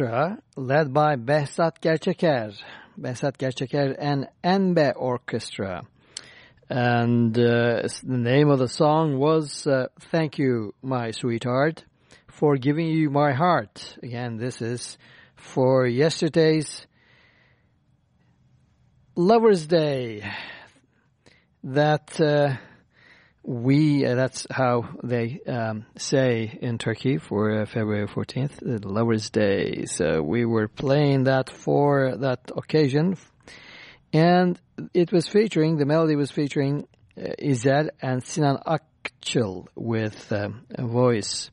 orchestra led by Behzat Gerçeker, Behzat Gerçeker and Enbe Orchestra. And uh, the name of the song was uh, Thank You, My Sweetheart, for giving you my heart. Again, this is for yesterday's Lover's Day. That uh, we, uh, that's how they um, say in Turkey for uh, February 14th, uh, Lover's Day. So we were playing that for that occasion. And it was featuring, the melody was featuring uh, Izel and Sinan Akçıl with um, a voice.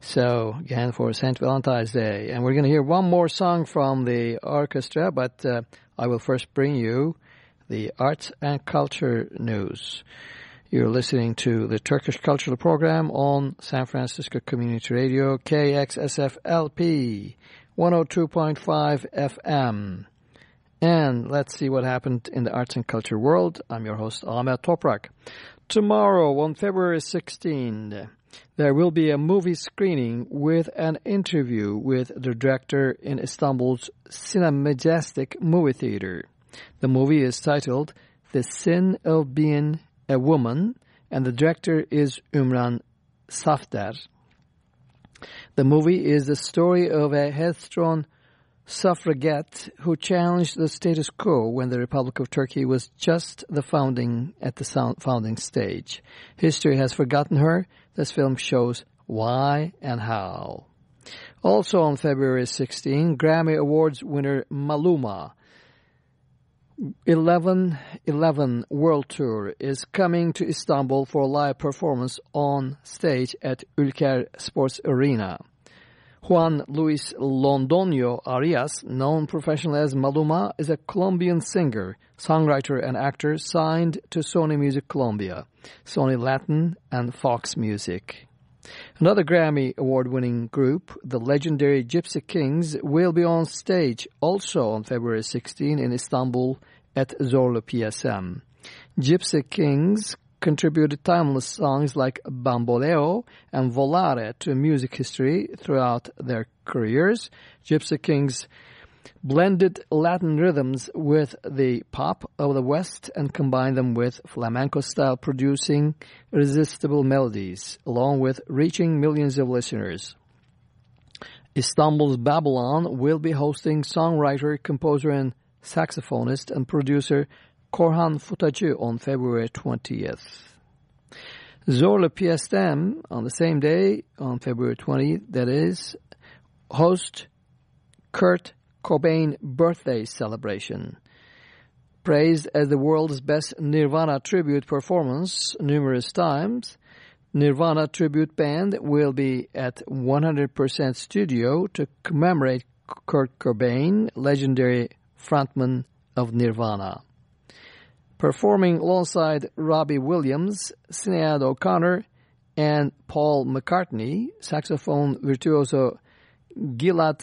So again for St. Valentine's Day. And we're going to hear one more song from the orchestra, but uh, I will first bring you the arts and culture news. You're listening to the Turkish Cultural Program on San Francisco Community Radio, KXSFLP, 102.5 FM. And let's see what happened in the arts and culture world. I'm your host, Ahmet Toprak. Tomorrow, on February 16, there will be a movie screening with an interview with the director in Istanbul's Cine Majestic movie theater. The movie is titled The Sin of Being a Woman, and the director is Umran Safdar. The movie is the story of a headstrong suffragette who challenged the status quo when the Republic of Turkey was just the founding at the founding stage. History has forgotten her. This film shows why and how. Also on February 16, Grammy Awards winner Maluma 1111 World Tour is coming to Istanbul for a live performance on stage at Ülker Sports Arena. Juan Luis Londoño Arias, known professionally as Maluma, is a Colombian singer, songwriter, and actor signed to Sony Music Colombia, Sony Latin, and Fox Music. Another Grammy Award-winning group, the legendary Gypsy Kings, will be on stage also on February 16 in Istanbul at Zorlu PSM. Gypsy Kings contributed timeless songs like Bamboleo and Volare to music history throughout their careers. Gypsy Kings blended Latin rhythms with the pop of the West and combined them with flamenco style producing irresistible melodies along with reaching millions of listeners. Istanbul's Babylon will be hosting songwriter, composer, and saxophonist and producer Korhan Futacı on February 20th. Zorlu PSM on the same day, on February 20th, that is, host Kurt Cobain birthday celebration. Praised as the world's best Nirvana tribute performance numerous times, Nirvana tribute band will be at 100% studio to commemorate Kurt Cobain, legendary frontman of Nirvana. Performing alongside Robbie Williams, Sinead O'Connor, and Paul McCartney, saxophone virtuoso Gilad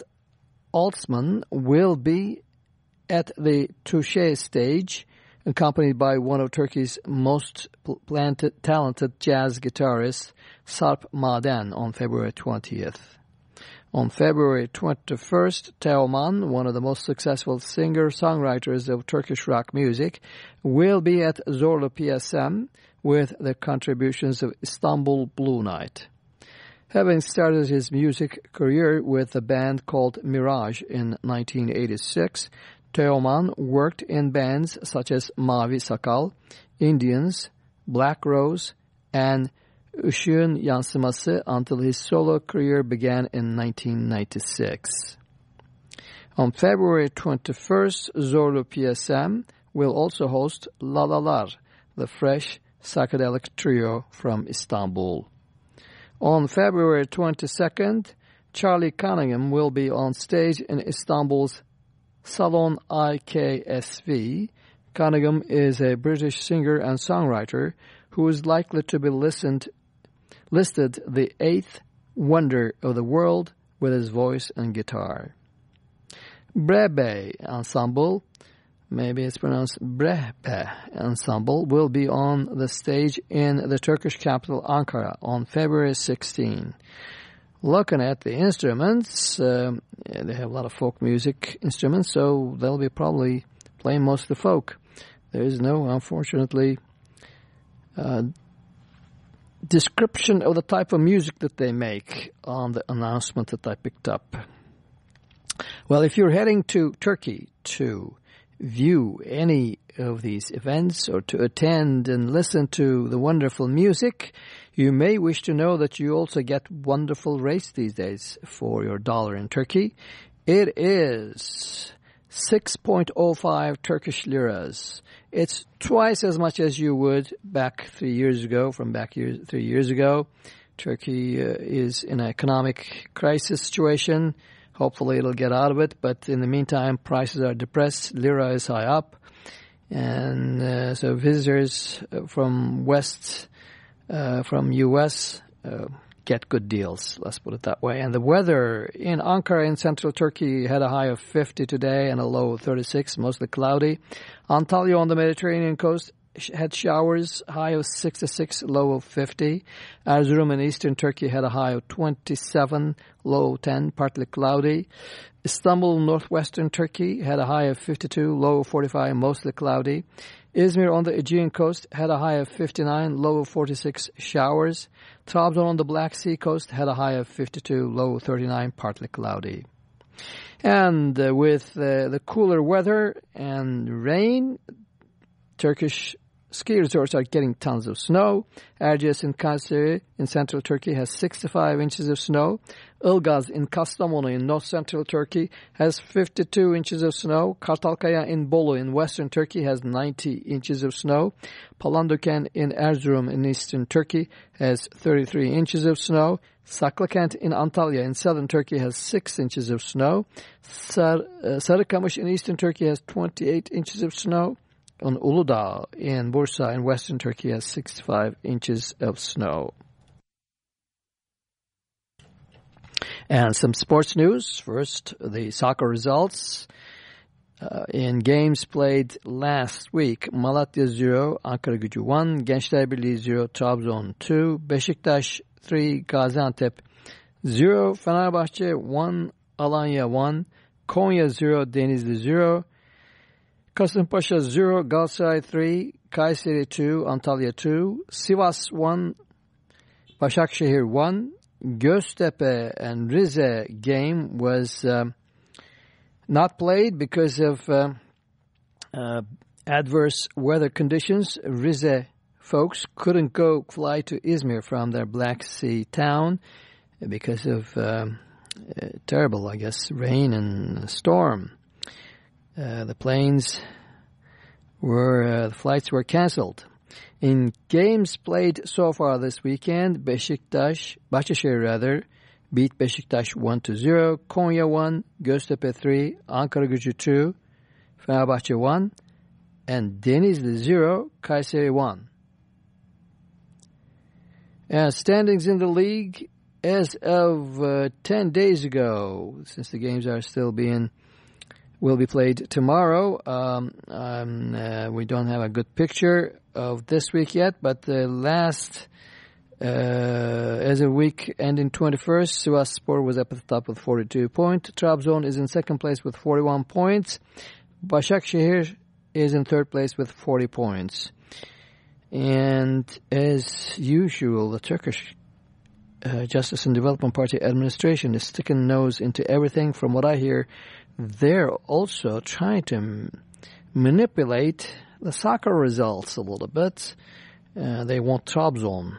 Atzmon will be at the Touche stage, accompanied by one of Turkey's most planted, talented jazz guitarists, Sarp Maden, on February 20th. On February 21st, Teoman, one of the most successful singer-songwriters of Turkish rock music, will be at Zorlu PSM with the contributions of Istanbul Blue Night. Having started his music career with a band called Mirage in 1986, Teoman worked in bands such as Mavi Sakal, Indians, Black Rose, and Işığın Yansıması until his solo career began in 1996. On February 21st, Zorlu PSM will also host Lalalar, the fresh psychedelic trio from Istanbul. On February 22nd, Charlie Cunningham will be on stage in Istanbul's Salon IKSV. Cunningham is a British singer and songwriter who is likely to be listened, listed the eighth wonder of the world with his voice and guitar. Brebe Ensemble, maybe it's pronounced Brebe Ensemble, will be on the stage in the Turkish capital Ankara on February 16. Looking at the instruments, um, they have a lot of folk music instruments, so they'll be probably playing most of the folk. There is no, unfortunately, uh, description of the type of music that they make on the announcement that I picked up. Well, if you're heading to Turkey to view any of these events or to attend and listen to the wonderful music, you may wish to know that you also get wonderful rates these days for your dollar in Turkey. It is 6.05 Turkish liras. It's twice as much as you would back three years ago, from back years, three years ago. Turkey uh, is in an economic crisis situation. Hopefully it'll get out of it, but in the meantime, prices are depressed. Lira is high up. And uh, so visitors from West, uh, from U.S., uh, get good deals, let's put it that way. And the weather in Ankara in central Turkey had a high of 50 today and a low of 36, mostly cloudy. Antalya on the Mediterranean coast had showers, high of 66, low of 50. Erzurum in eastern Turkey had a high of 27, low of 10, partly cloudy. Istanbul, northwestern Turkey had a high of 52, low of 45, mostly cloudy. Izmir on the Aegean coast had a high of 59, low of 46, showers. Trabzon on the Black Sea coast had a high of 52, low of 39, partly cloudy. And uh, with uh, the cooler weather and rain, Turkish ski resorts are getting tons of snow. Erciyes in Kayseri in central Turkey has 65 inches of snow. Ilgaz in Kastamonu in north central Turkey has 52 inches of snow. Kartalkaya in Bolu in western Turkey has 90 inches of snow. Palandöken in Erzurum in eastern Turkey has 33 inches of snow. Saklıkent in Antalya in southern Turkey has 6 inches of snow. Sar, uh, Sarıkamış in eastern Turkey has 28 inches of snow. On Uludağ in Bursa in western Turkey has 65 inches of snow. And some sports news. First, the soccer results. Uh, in games played last week, Malatya 0, Ankara Gücü 1, Gençler Birliği 0, Trabzon 2, Beşiktaş 3, Gaziantep 0, Fenerbahçe 1, Alanya 1, Konya 0, Denizli 0, Kasımpaşa 0, Galatasaray 3, Kayseri 2, Antalya 2, Sivas 1, Başakşehir 1, Göztepe and Rize game was um, not played because of uh, uh, adverse weather conditions. Rize folks couldn't go fly to Izmir from their Black Sea town because of um, uh, terrible, I guess, rain and storm. Uh, the planes were, uh, the flights were cancelled. In games played so far this weekend, Beşiktaş, Başakşehir rather, beat Beşiktaş 1-0, Konya 1, Göztepe 3, Ankara Gücü 2, Fenerbahçe 1, and Denizli 0, Kayseri 1. And standings in the league as of uh, 10 days ago, since the games are still being will be played tomorrow. Um, um, uh, we don't have a good picture of this week yet, but the last, uh, as a week ending 21st, Sivas Spor was up at the top with 42 points. Trabzon is in second place with 41 points. Başakşehir is in third place with 40 points. And as usual, the Turkish uh, Justice and Development Party administration is sticking nose into everything. From what I hear, they're also trying to manipulate the soccer results a little bit. Uh, they want Trabzon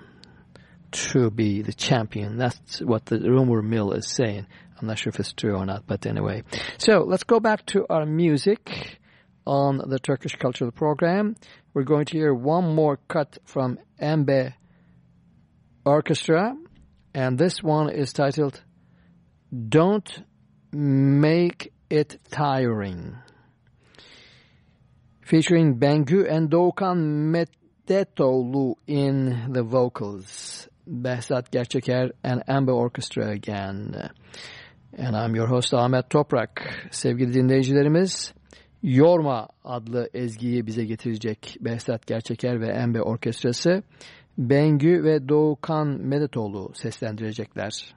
to be the champion. That's what the rumor mill is saying. I'm not sure if it's true or not, but anyway. So let's go back to our music on the Turkish Cultural Program. We're going to hear one more cut from Enbe Orchestra, and this one is titled Don't Make It Tiring. Featuring Bengü and Doğukan Medetoğlu in the vocals. Behzat Gerçeker and Amber Orchestra again. And I'm your host Ahmet Toprak. Sevgili dinleyicilerimiz, Yorma adlı ezgiyi bize getirecek Behzat Gerçeker ve Embe Orkestrası. Bengü ve Doğukan Medetoğlu seslendirecekler.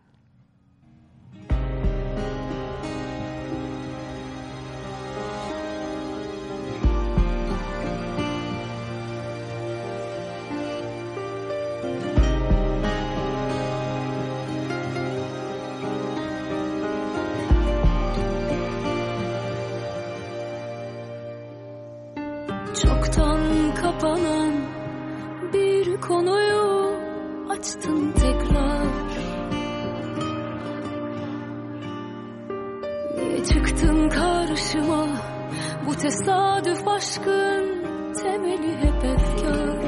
Konuyu açtın tekrar. Niye çıktın karşıma? Bu tesadüf aşkın temeli hep efkar.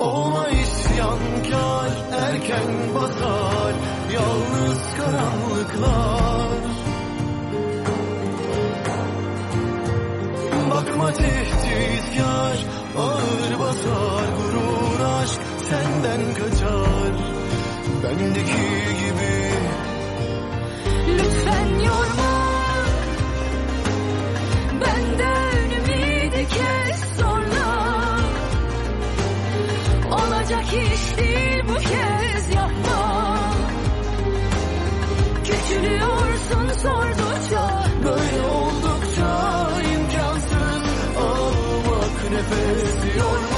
Olma isyankar erken basar Yalnız karanlıklar. Bakma tehditkar Ağır basar gurur aşk Senden kaçar. Bendeki gibi. Lütfen yorma. Benden ümidi kes sonra Olacak iş değil bu kez yapma. Küçülüyorsun sordukça perfección.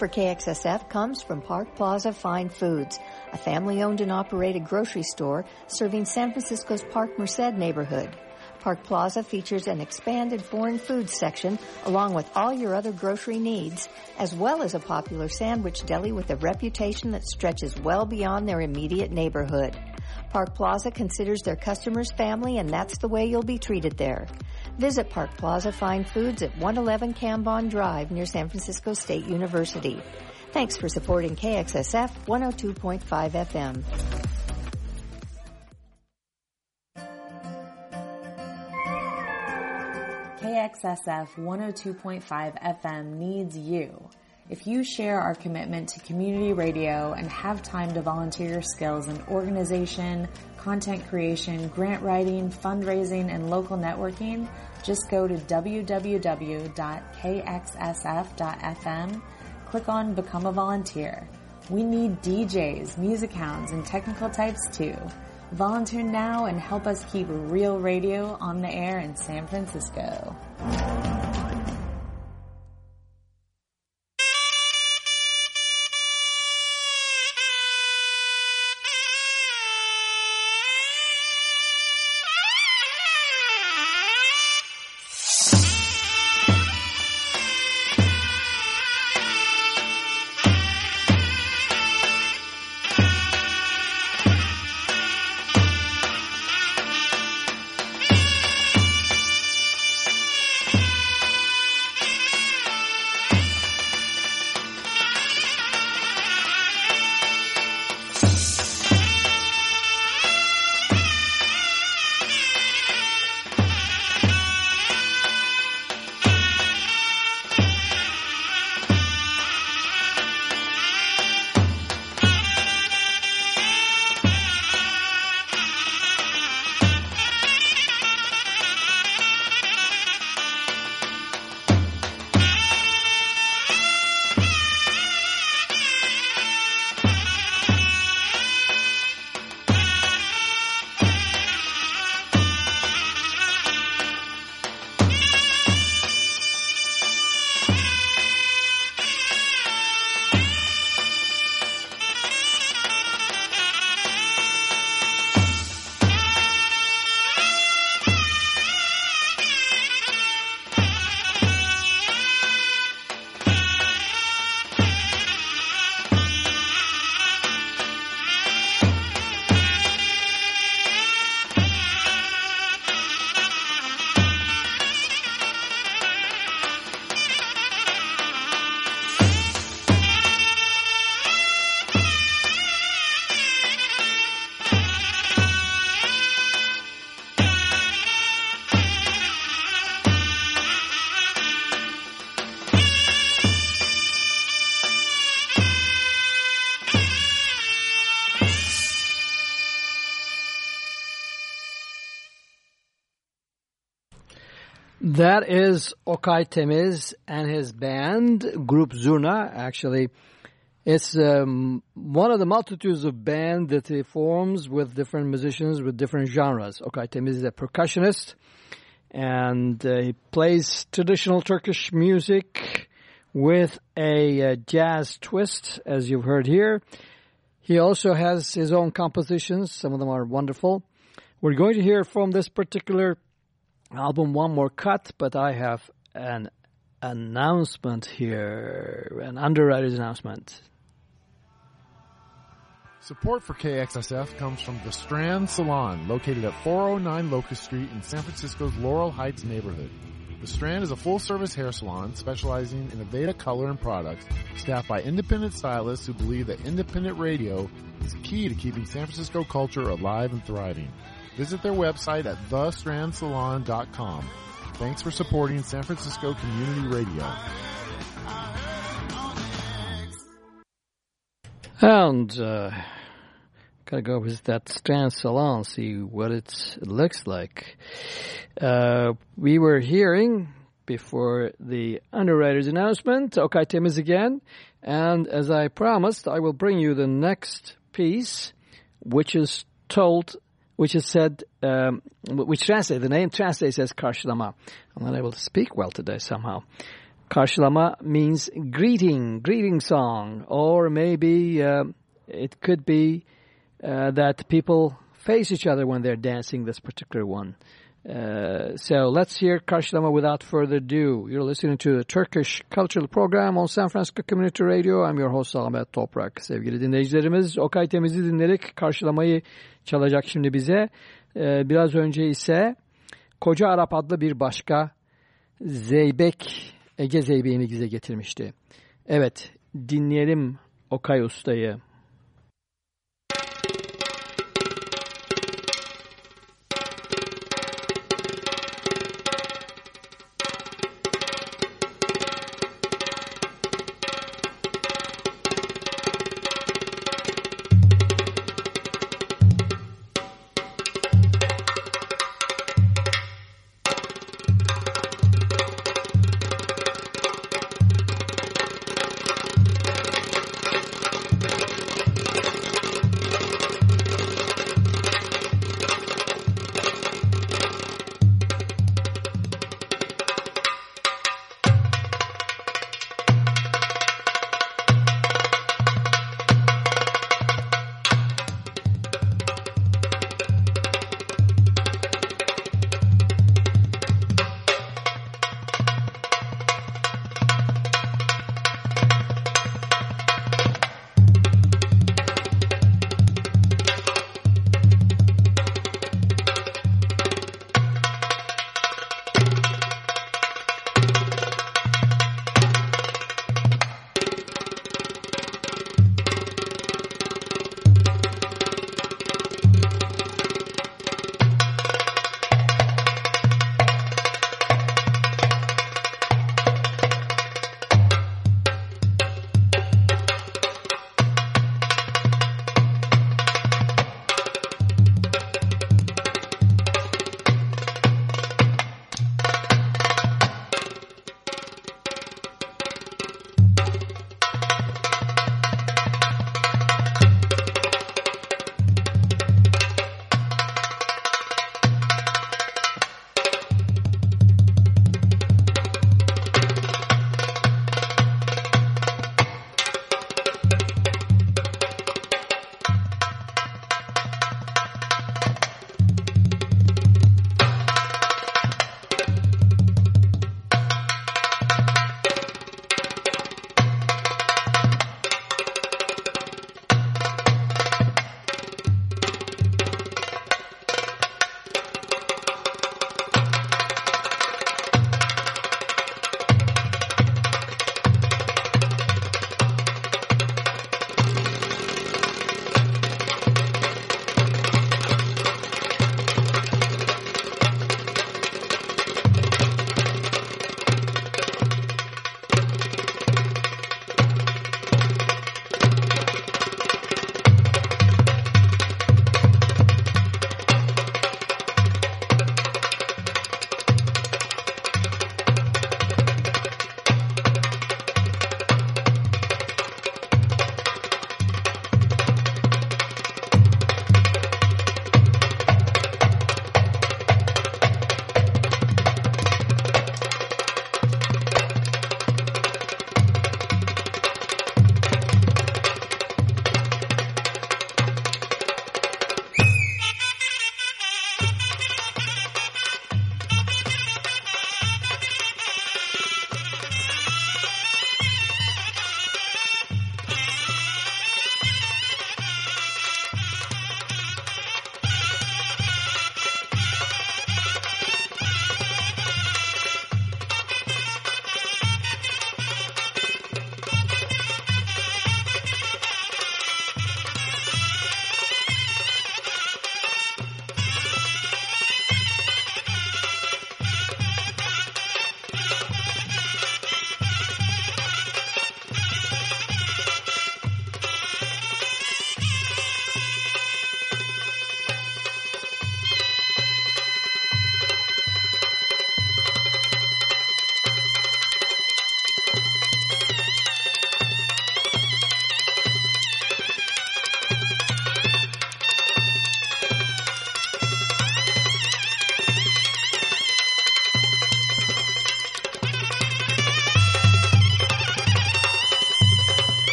For KXSF comes from Park Plaza Fine Foods, a family owned and operated grocery store serving San Francisco's Park Merced neighborhood. Park Plaza features an expanded foreign foods section along with all your other grocery needs, as well as a popular sandwich deli with a reputation that stretches well beyond their immediate neighborhood. Park Plaza considers their customers family and that's the way you'll be treated there. Visit Park Plaza Fine Foods at 111 Cambon Drive near San Francisco State University. Thanks for supporting KXSF 102.5 FM. KXSF 102.5 FM needs you. If you share our commitment to community radio and have time to volunteer your skills in organization, content creation, grant writing, fundraising, and local networking, just go to www.kxsf.fm, click on Become a Volunteer. We need DJs, music hounds, and technical types too. Volunteer now and help us keep real radio on the air in San Francisco. Okay Temiz and his band, Group Zurna. Actually, it's um, one of the multitudes of bands that he forms with different musicians with different genres. Okay Temiz is a percussionist, and uh, he plays traditional Turkish music with a uh, jazz twist, as you've heard here. He also has his own compositions. Some of them are wonderful. We're going to hear from this particular album one more cut, but I have an announcement here, an underwriter's announcement. Support for KXSF comes from The Strand Salon, located at 409 Locust Street in San Francisco's Laurel Heights neighborhood. The Strand is a full-service hair salon specializing in Aveda color and products, staffed by independent stylists who believe that independent radio is key to keeping San Francisco culture alive and thriving. Visit their website at thestrandsalon.com. Thanks for supporting San Francisco Community Radio. And uh, gotta go with that Strand Salon, see what it looks like. Uh, we were hearing before the underwriter's announcement, Okay Temiz again, and as I promised, I will bring you the next piece, which is told, which is said, um, which translates, the name translates as karşılama. I'm not able to speak well today somehow. Karşılama means greeting, greeting song, or maybe uh, it could be uh, that people face each other when they're dancing this particular one. Uh, so let's hear Karşılama without further ado. You're listening to the Turkish Cultural Program on San Francisco Community Radio. I'm your host Ahmet Toprak. Sevgili dinleyicilerimiz Okay Temiz'i dinledik. Karşılamayı çalacak şimdi bize. Ee, biraz önce ise Koca Arap adlı bir başka Zeybek Ege Zeybeğini bize getirmişti. Evet dinleyelim Okay Usta'yı.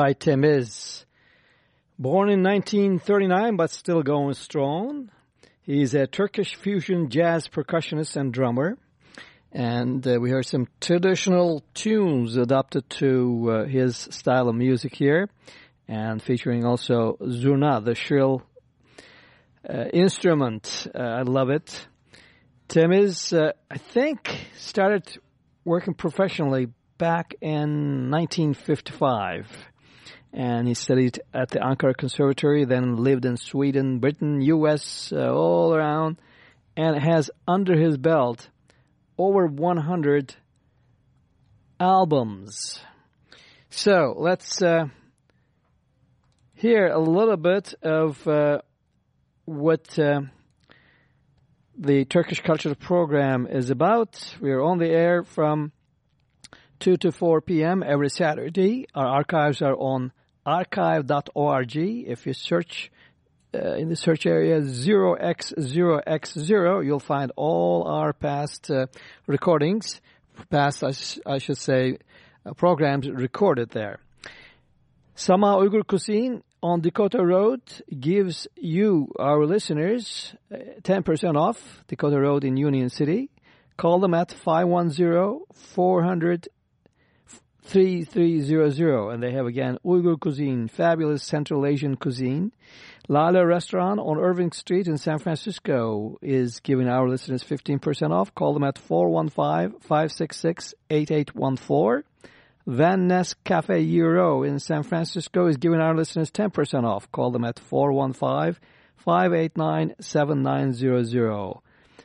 Okay Temiz. Born in 1939 but still going strong. He's a Turkish fusion jazz percussionist and drummer. And uh, we heard some traditional tunes adapted to uh, his style of music here. And featuring also zurna, the shrill uh, instrument. Uh, I love it. Temiz, uh, I think, started working professionally back in 1955. And he studied at the Ankara Conservatory, then lived in Sweden, Britain, U.S., uh, all around, and has under his belt over 100 albums. So let's uh, hear a little bit of uh, what uh, the Turkish Cultural Program is about. We are on the air from 2 to 4 p.m. every Saturday. Our archives are on archive.org. If you search uh, in the search area 0x0x0, you'll find all our past uh, recordings, past, I, sh I should say, uh, programs recorded there. Sama Uyghur Cuisine on Decoto Road gives you, our listeners, 10% off Decoto Road in Union City. Call them at 510-400 3300 and they have again Uyghur cuisine, fabulous Central Asian cuisine. Lala Restaurant on Irving Street in San Francisco is giving our listeners 15% off. Call them at 415-566-8814. Van Ness Cafe Euro in San Francisco is giving our listeners 10% off. Call them at 415-589-7900.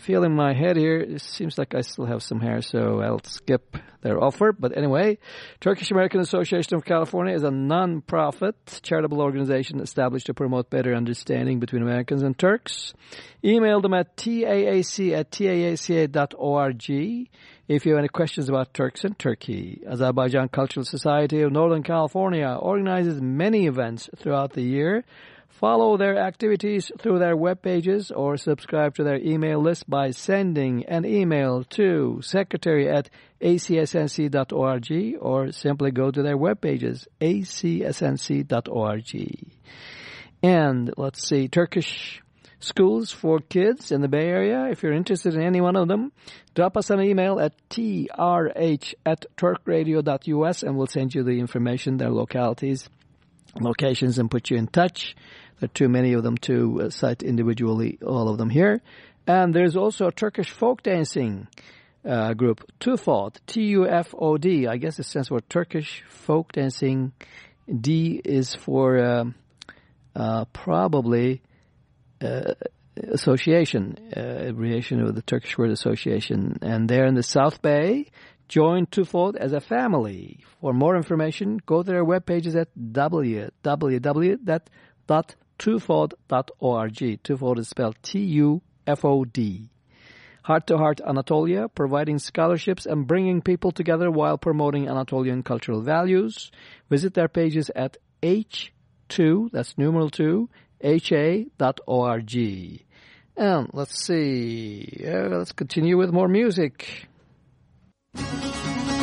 feeling my head here. It seems like I still have some hair, so I'll skip their offer. But anyway, Turkish American Association of California is a non-profit charitable organization established to promote better understanding between Americans and Turks. Email them at taac at taaca.org if you have any questions about Turks and Turkey. Azerbaijan Cultural Society of Northern California organizes many events throughout the year. Follow their activities through their web pages or subscribe to their email list by sending an email to secretary at acsnc.org or simply go to their web pages, acsnc.org. And let's see, Turkish schools for kids in the Bay Area. If you're interested in any one of them, drop us an email at trh at turkradio.us and we'll send you the information, their localities, locations, and put you in touch. There are too many of them to uh, cite individually, all of them here. And there's also a Turkish folk dancing uh, group, Tufod, T-U-F-O-D. I guess it stands for Turkish Folk Dancing. D is for um, uh, probably uh, association, uh, abbreviation of the Turkish word association. And they're in the South Bay. Join Tufod as a family. For more information, go to their web pages at www.tufod.org. Tufod is spelled T-U-F-O-D. Heart to Heart Anatolia, providing scholarships and bringing people together while promoting Anatolian cultural values. Visit their pages at H2, that's numeral 2, ha.org. And let's see, uh, let's continue with more music. うん。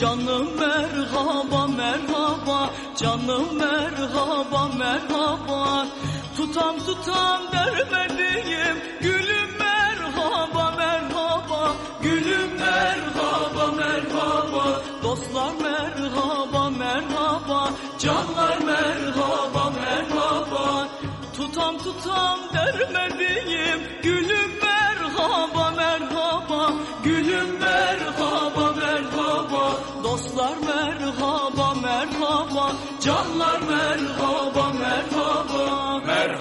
Canım merhaba merhaba. Canım merhaba merhaba. Tutam tutam dermediğim Gülüm merhaba merhaba. Gülüm merhaba merhaba. Dostlar merhaba merhaba. Canlar merhaba merhaba. Tutam tutam dermediğim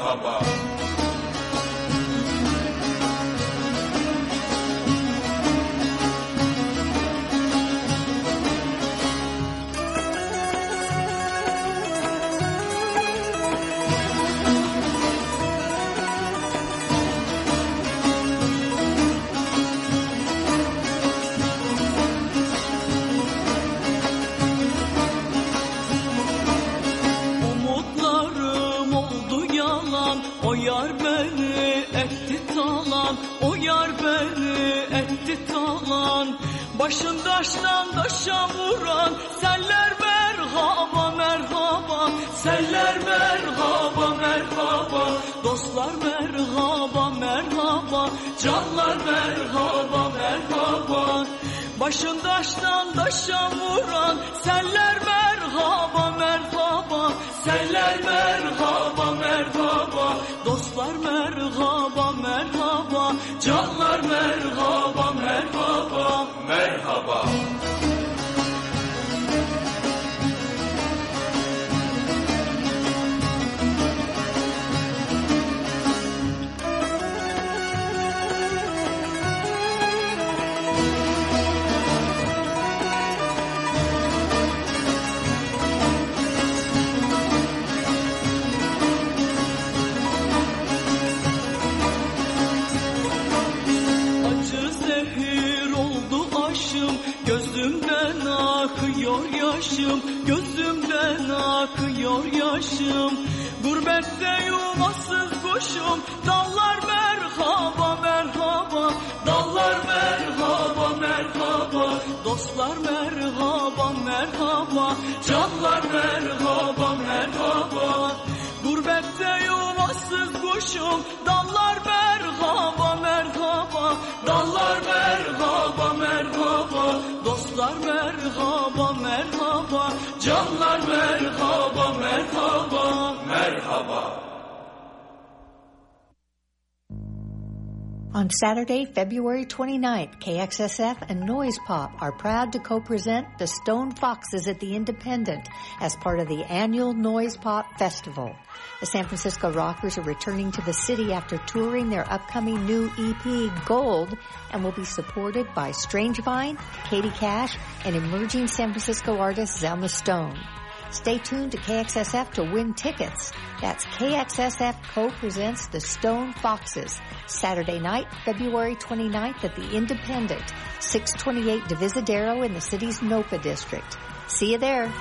merhaba Başın taştan taşa vuran Seller merhaba merhaba. Seller merhaba merhaba. Dostlar merhaba merhaba. Canlar merhaba merhaba. Başın taştan taşa vuran Seller merhaba merhaba Seller merhaba merhaba. Dostlar merhaba merhaba. Canlar merhaba merhaba. Merhaba yaşım Gözümden akıyor yaşım. Gurbette yuvasız kuşum. Dallar merhaba merhaba. Dallar merhaba merhaba. Dostlar merhaba merhaba. Canlar merhaba merhaba. Gurbette yuvasız kuşum. Dallar merhaba merhaba. Dallar merhaba merhaba Dostlar merhaba merhaba. Canlar merhaba merhaba. Merhaba On Saturday, February 29th, KXSF and Noise Pop are proud to co-present the Stone Foxes at the Independent as part of the annual Noise Pop Festival. The San Francisco Rockers are returning to the city after touring their upcoming new EP, Gold, and will be supported by Strangevine, Katie Cash, and emerging San Francisco artist Zelma Stone. Stay tuned to KXSF to win tickets. That's KXSF co-presents the Stone Foxes, Saturday night, February 29th at the Independent, 628 Divisadero in the city's NOPA district. See you there.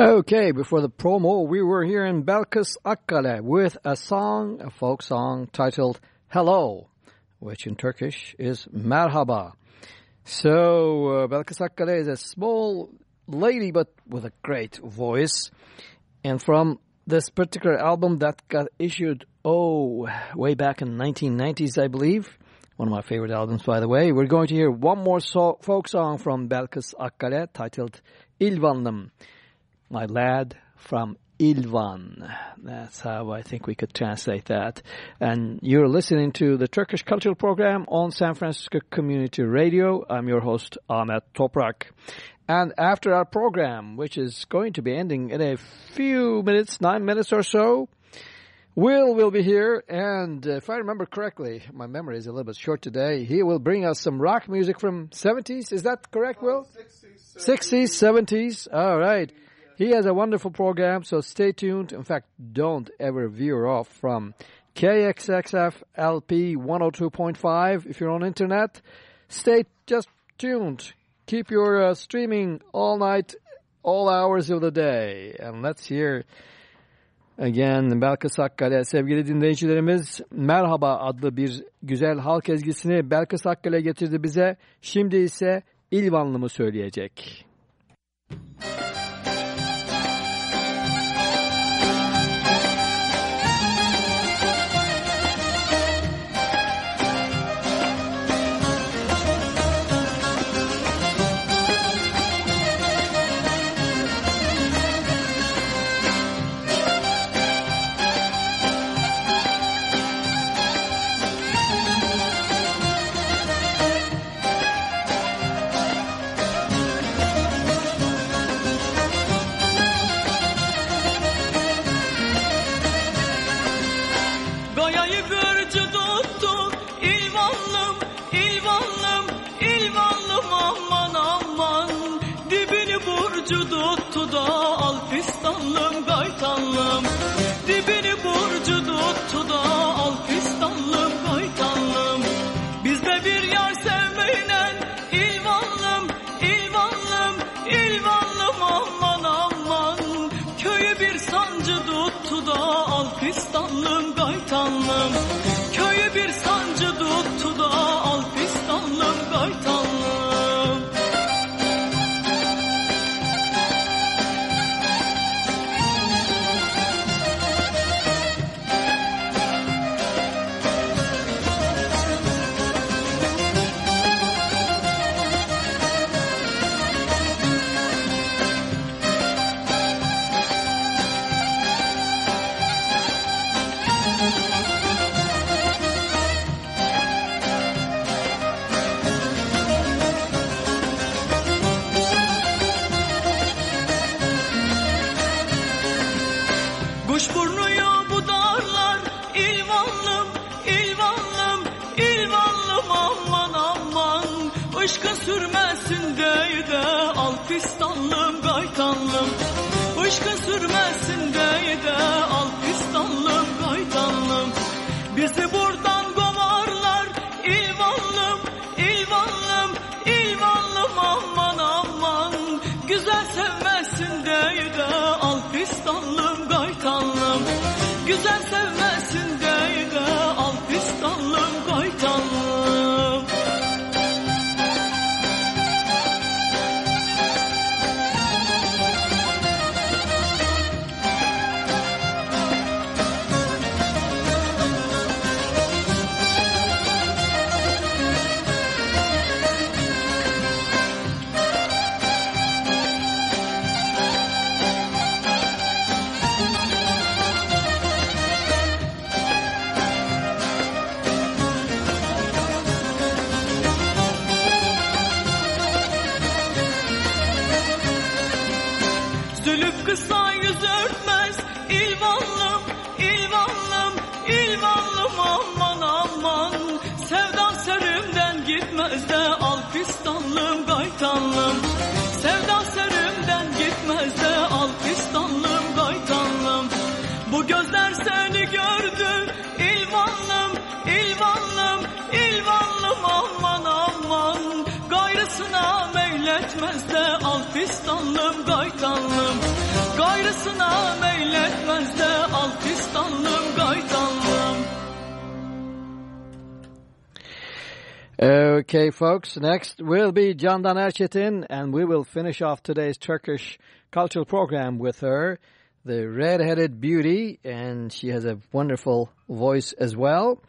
Okay, before the promo, we were here in Belkıs Akkale with a song, a folk song titled Hello, which in Turkish is Merhaba. So, uh, Belkıs Akkale is a small lady but with a great voice. And from this particular album that got issued, oh, way back in the 1990s, I believe, one of my favorite albums, by the way, we're going to hear one more so folk song from Belkıs Akkale titled İlvanlım my lad from Ilvan. That's how I think we could translate that. And you're listening to the Turkish Cultural Program on San Francisco Community Radio. I'm your host, Ahmet Toprak. And after our program, which is going to be ending in a few minutes, nine minutes or so, Will will be here, and if I remember correctly, my memory is a little bit short today, he will bring us some rock music from 70s. Is that correct, Will? 60s, 70s. All right. He has a wonderful program, so stay tuned. In fact, don't ever veer off from KXSF LP 102.5 if you're on internet. Stay just tuned. Keep your uh, streaming all night, all hours of the day. And let's hear Again, Belkıs Akkale. Sevgili dinleyicilerimiz, Merhaba adlı bir güzel halk ezgisini Belkıs Akkale getirdi bize. Şimdi ise İlvanlı mı söyleyecek? Gayayı burcu tuttu Alpistanlım, Gaytanlım. Dibini Alpistanlım, Gaytanlım Işkın sürmesin diye de Alpistanlım, Gaytanlım Bizi buradan kovarlar İlvanlım, İlvanlım, İlvanlım. Aman aman. Güzel sevmesin diye de Alpistanlım, Gaytanlım Güzel sevmesin gaydanlım Sevda serimden gitmezse al fistanlım gaydanlım Bu gözler seni gördü ilvanlım ilvanlım ilvanlım aman aman. Gayrısına meyletmez de al fistanlım gaydanlım Gayrısına meyletmez de al fistanlım gaydanlım Okay, folks, next will be Candan Erçetin, and we will finish off today's Turkish cultural program with her, the red-headed beauty, and she has a wonderful voice as well.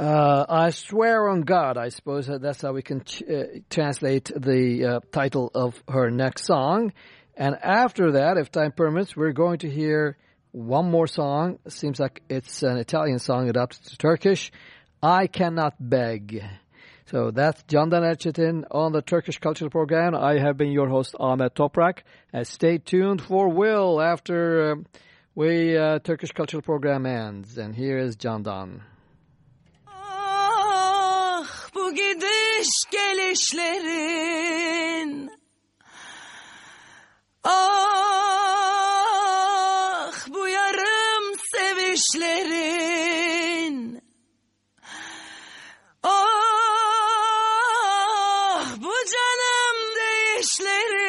Uh, I swear on God, I suppose that's how we can uh, translate the uh, title of her next song. And after that, if time permits, we're going to hear one more song. Seems like it's an Italian song adapted to Turkish. I Cannot Beg. So that's Candan Erçetin on the Turkish Cultural Program. I have been your host Ahmet Toprak. And stay tuned for Will after um, we uh, Turkish Cultural Program ends. And here is Candan. Ah bu gidiş gelişlerin Ah bu yarım sevişlerin değişlerin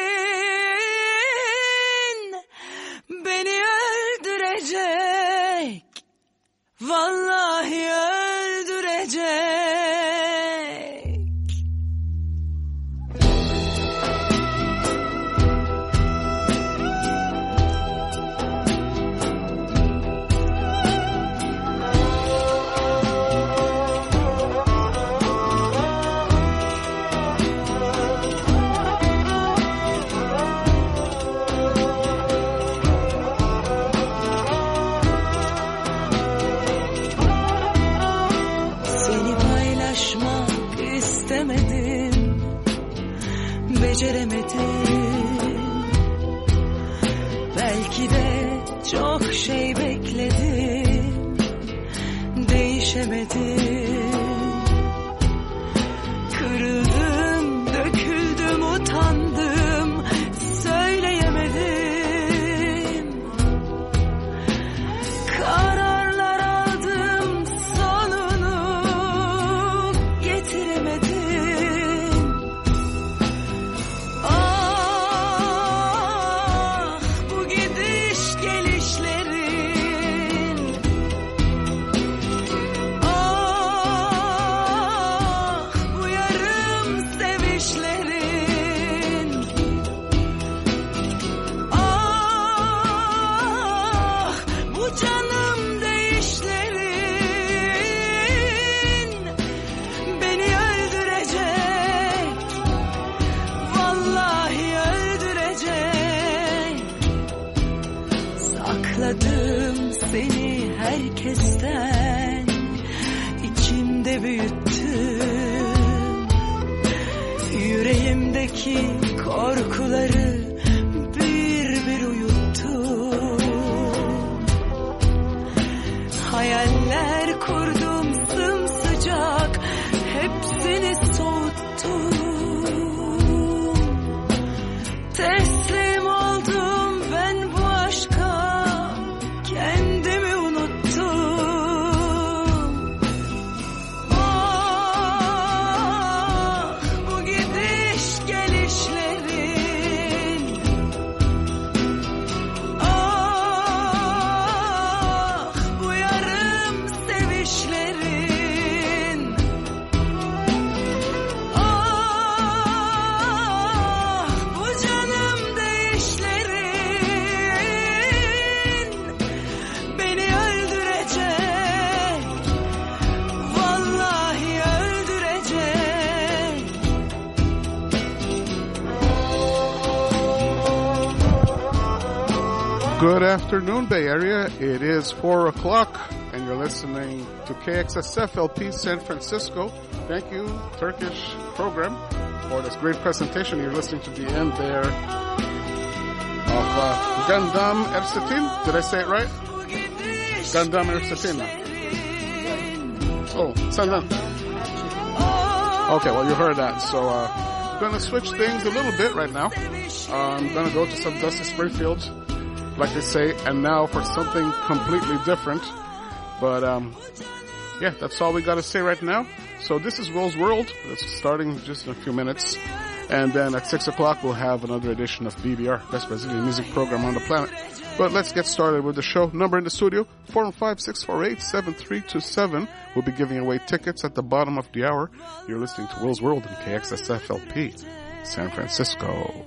afternoon, Bay Area. It is 4 o'clock, and you're listening to KXSF LP San Francisco. Thank you, Turkish program, for this great presentation. You're listening to the end there of uh, Gundam. Did I say it right? Gundam Ersatin. Oh, Sandan. Okay, well, you heard that. So, uh, gonna switch things a little bit right now. Uh, I'm gonna go to some Dusty Springfield like they say, and now for something completely different. But um, yeah, that's all we got to say right now. So this is Will's World. That's starting just in a few minutes. And then at 6 o'clock we'll have another edition of BBR, Best Brazilian Music Program on the Planet. But let's get started with the show. Number in the studio, 415-648-7327. We'll be giving away tickets at the bottom of the hour. You're listening to Will's World in KXSFLP, San Francisco.